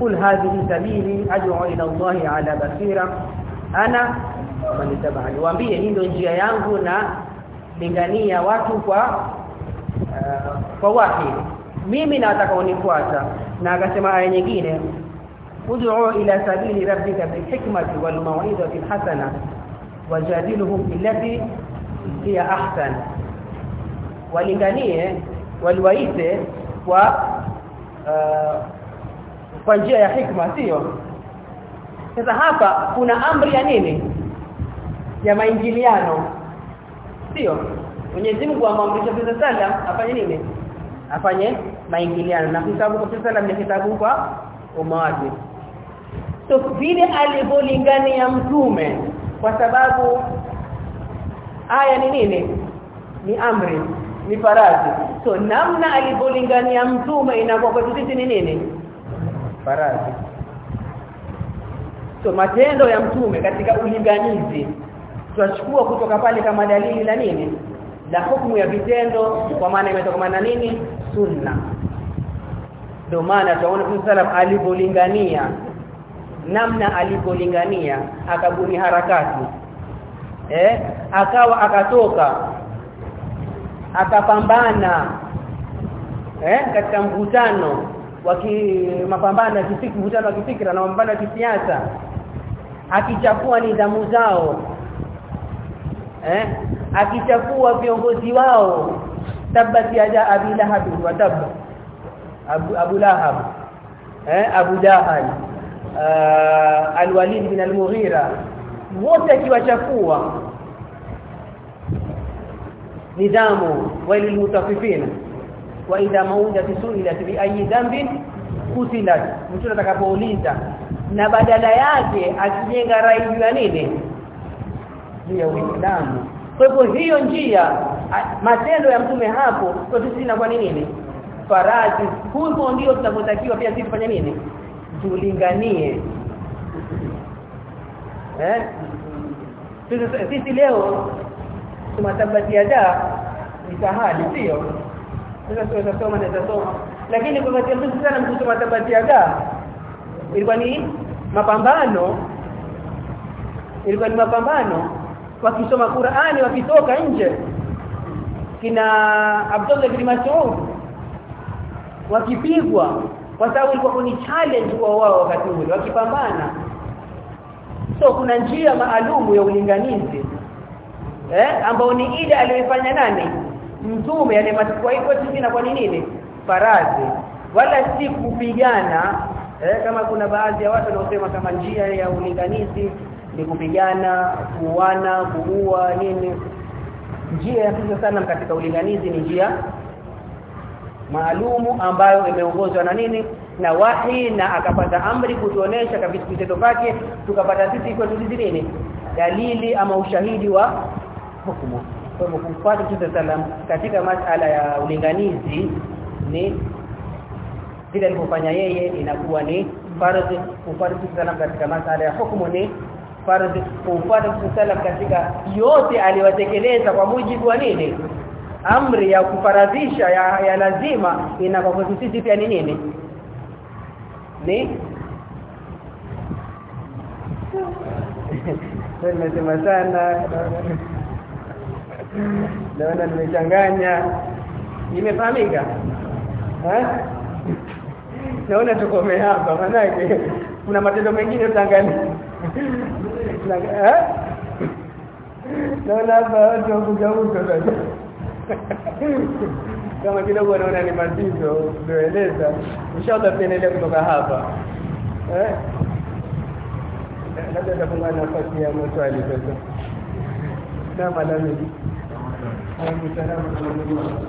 قل هذه سبيلي ادعو الى الله على بصيره انا manitabani waambie hii ndio njia yangu na lingania watu kwa uh, kwa wapi mimi na atakaonifuata na akasema aya nyingine ud'u ila sabili rabbika bil hikmati wal mau'izati hasana wajadiluhum billati hiya ahsan. Walinganie waliwaite kwa uh, kwa njia ya hikma sio? Sasa hapa kuna amri ya nini? Ya maingiliano. Sio. Mwenyezi Mungu amamrisha Mtume sala afanye nini? Afanye maingiliano. Na kitabu kwa Mtume ni kitabu kwa umaji so vile alivyolingania mtume kwa sababu aya ni nini? Ni amri ni faradhi so namna alivyolingania mtume inakuwa kwa sisi ni nini? Faradhi so matendo ya mtume katika ulinganizi tutachukua kutoka pale kama dalili la nini? La hukumu ya vitendo kwa maana imetoka na nini? Sunna. Ndio maana tunaona Mtume sallam alivyolingania. Namna alivyolingania akabuni harakati. Eh? Akawa akatoka akapambana eh? Katika mkutano wa mapambano ya kifikra mkutano wa kifikra na mapambano ya kisiasa. Akichafua nidhamu zao eh? Akichafua viongozi wao tabbat yada abi lahab wa tab abu, abu lahab. Eh? Abu jahal. Uh, alwalid bin almughira. Wote akiwachafua. Nidhamu. Walil mutaffifin wa idha mauja su'ilat bi ayi dhanbin kutilat mtu atakapouliza na badala yake akijenga rai ya nini juu ya Uislamu. Kwa hivyo hiyo njia matendo ya mtume hapo kwa sisi na kwa nini? Faraji huko ndio tunapotakiwa pia sisi tufanye nini? Tulinganie. Eh? Sisi leo tumatabati da ni sahali sio? Sasa tuweza soma na soma. Lakini kwa wakati mtu sana mtu matabati ada ilikuwa ni mapambano. Ilikuwa ni mapambano wakisoma Qur'ani wakitoka nje. Kina Abdullah bin Mas'ud wakipigwa kwa sababu ilikuwa ni challenge kwa wao wakati ule wakipambana. So kuna njia maalumu ya ulinganizi eh ambao ni ile aliyofanya nani? Mtume yale matukio iko sisi na kwa nini? Farazi. Wala si kupigana eh kama kuna baadhi ya watu wanaosema kama njia ya ulinganizi ni kupigana kuuana kuua nini. Njia ya kwanza sana katika ulinganizi ni njia maalumu ambayo imeongozwa na nini na wahi na akapata amri kutuonesha kabisa vitendo vyake tukapata sisi kwa tulizi nini dalili ama ushahidi wa hukumu. Kwa hivyo kumfuata Mtume salam katika masala ya ulinganizi ni vile alivyofanya yeye inakuwa ni fardhi kufuata Mtume salam katika masala ya hukumu ni fardhi kufuata Mtume katika yote aliyotekeleza kwa mujibu wa nini? Amri ya kufaradhisha ya, ya lazima inakuwa kwetu sisi pia ni nini? Ni? Nimesema sana. Naona nimechanganya. Imefahamika naona tukome hapa manake kuna matendo mengine utaangalia eh? Naona hapa watu wakuja huko sasa kama kidogo naona ni mazito ndoeleza inshallah tuendelee kutoka hapa. Eh? Labda tafungua nafasi ya maswali sasa na madami Assalamu alaikum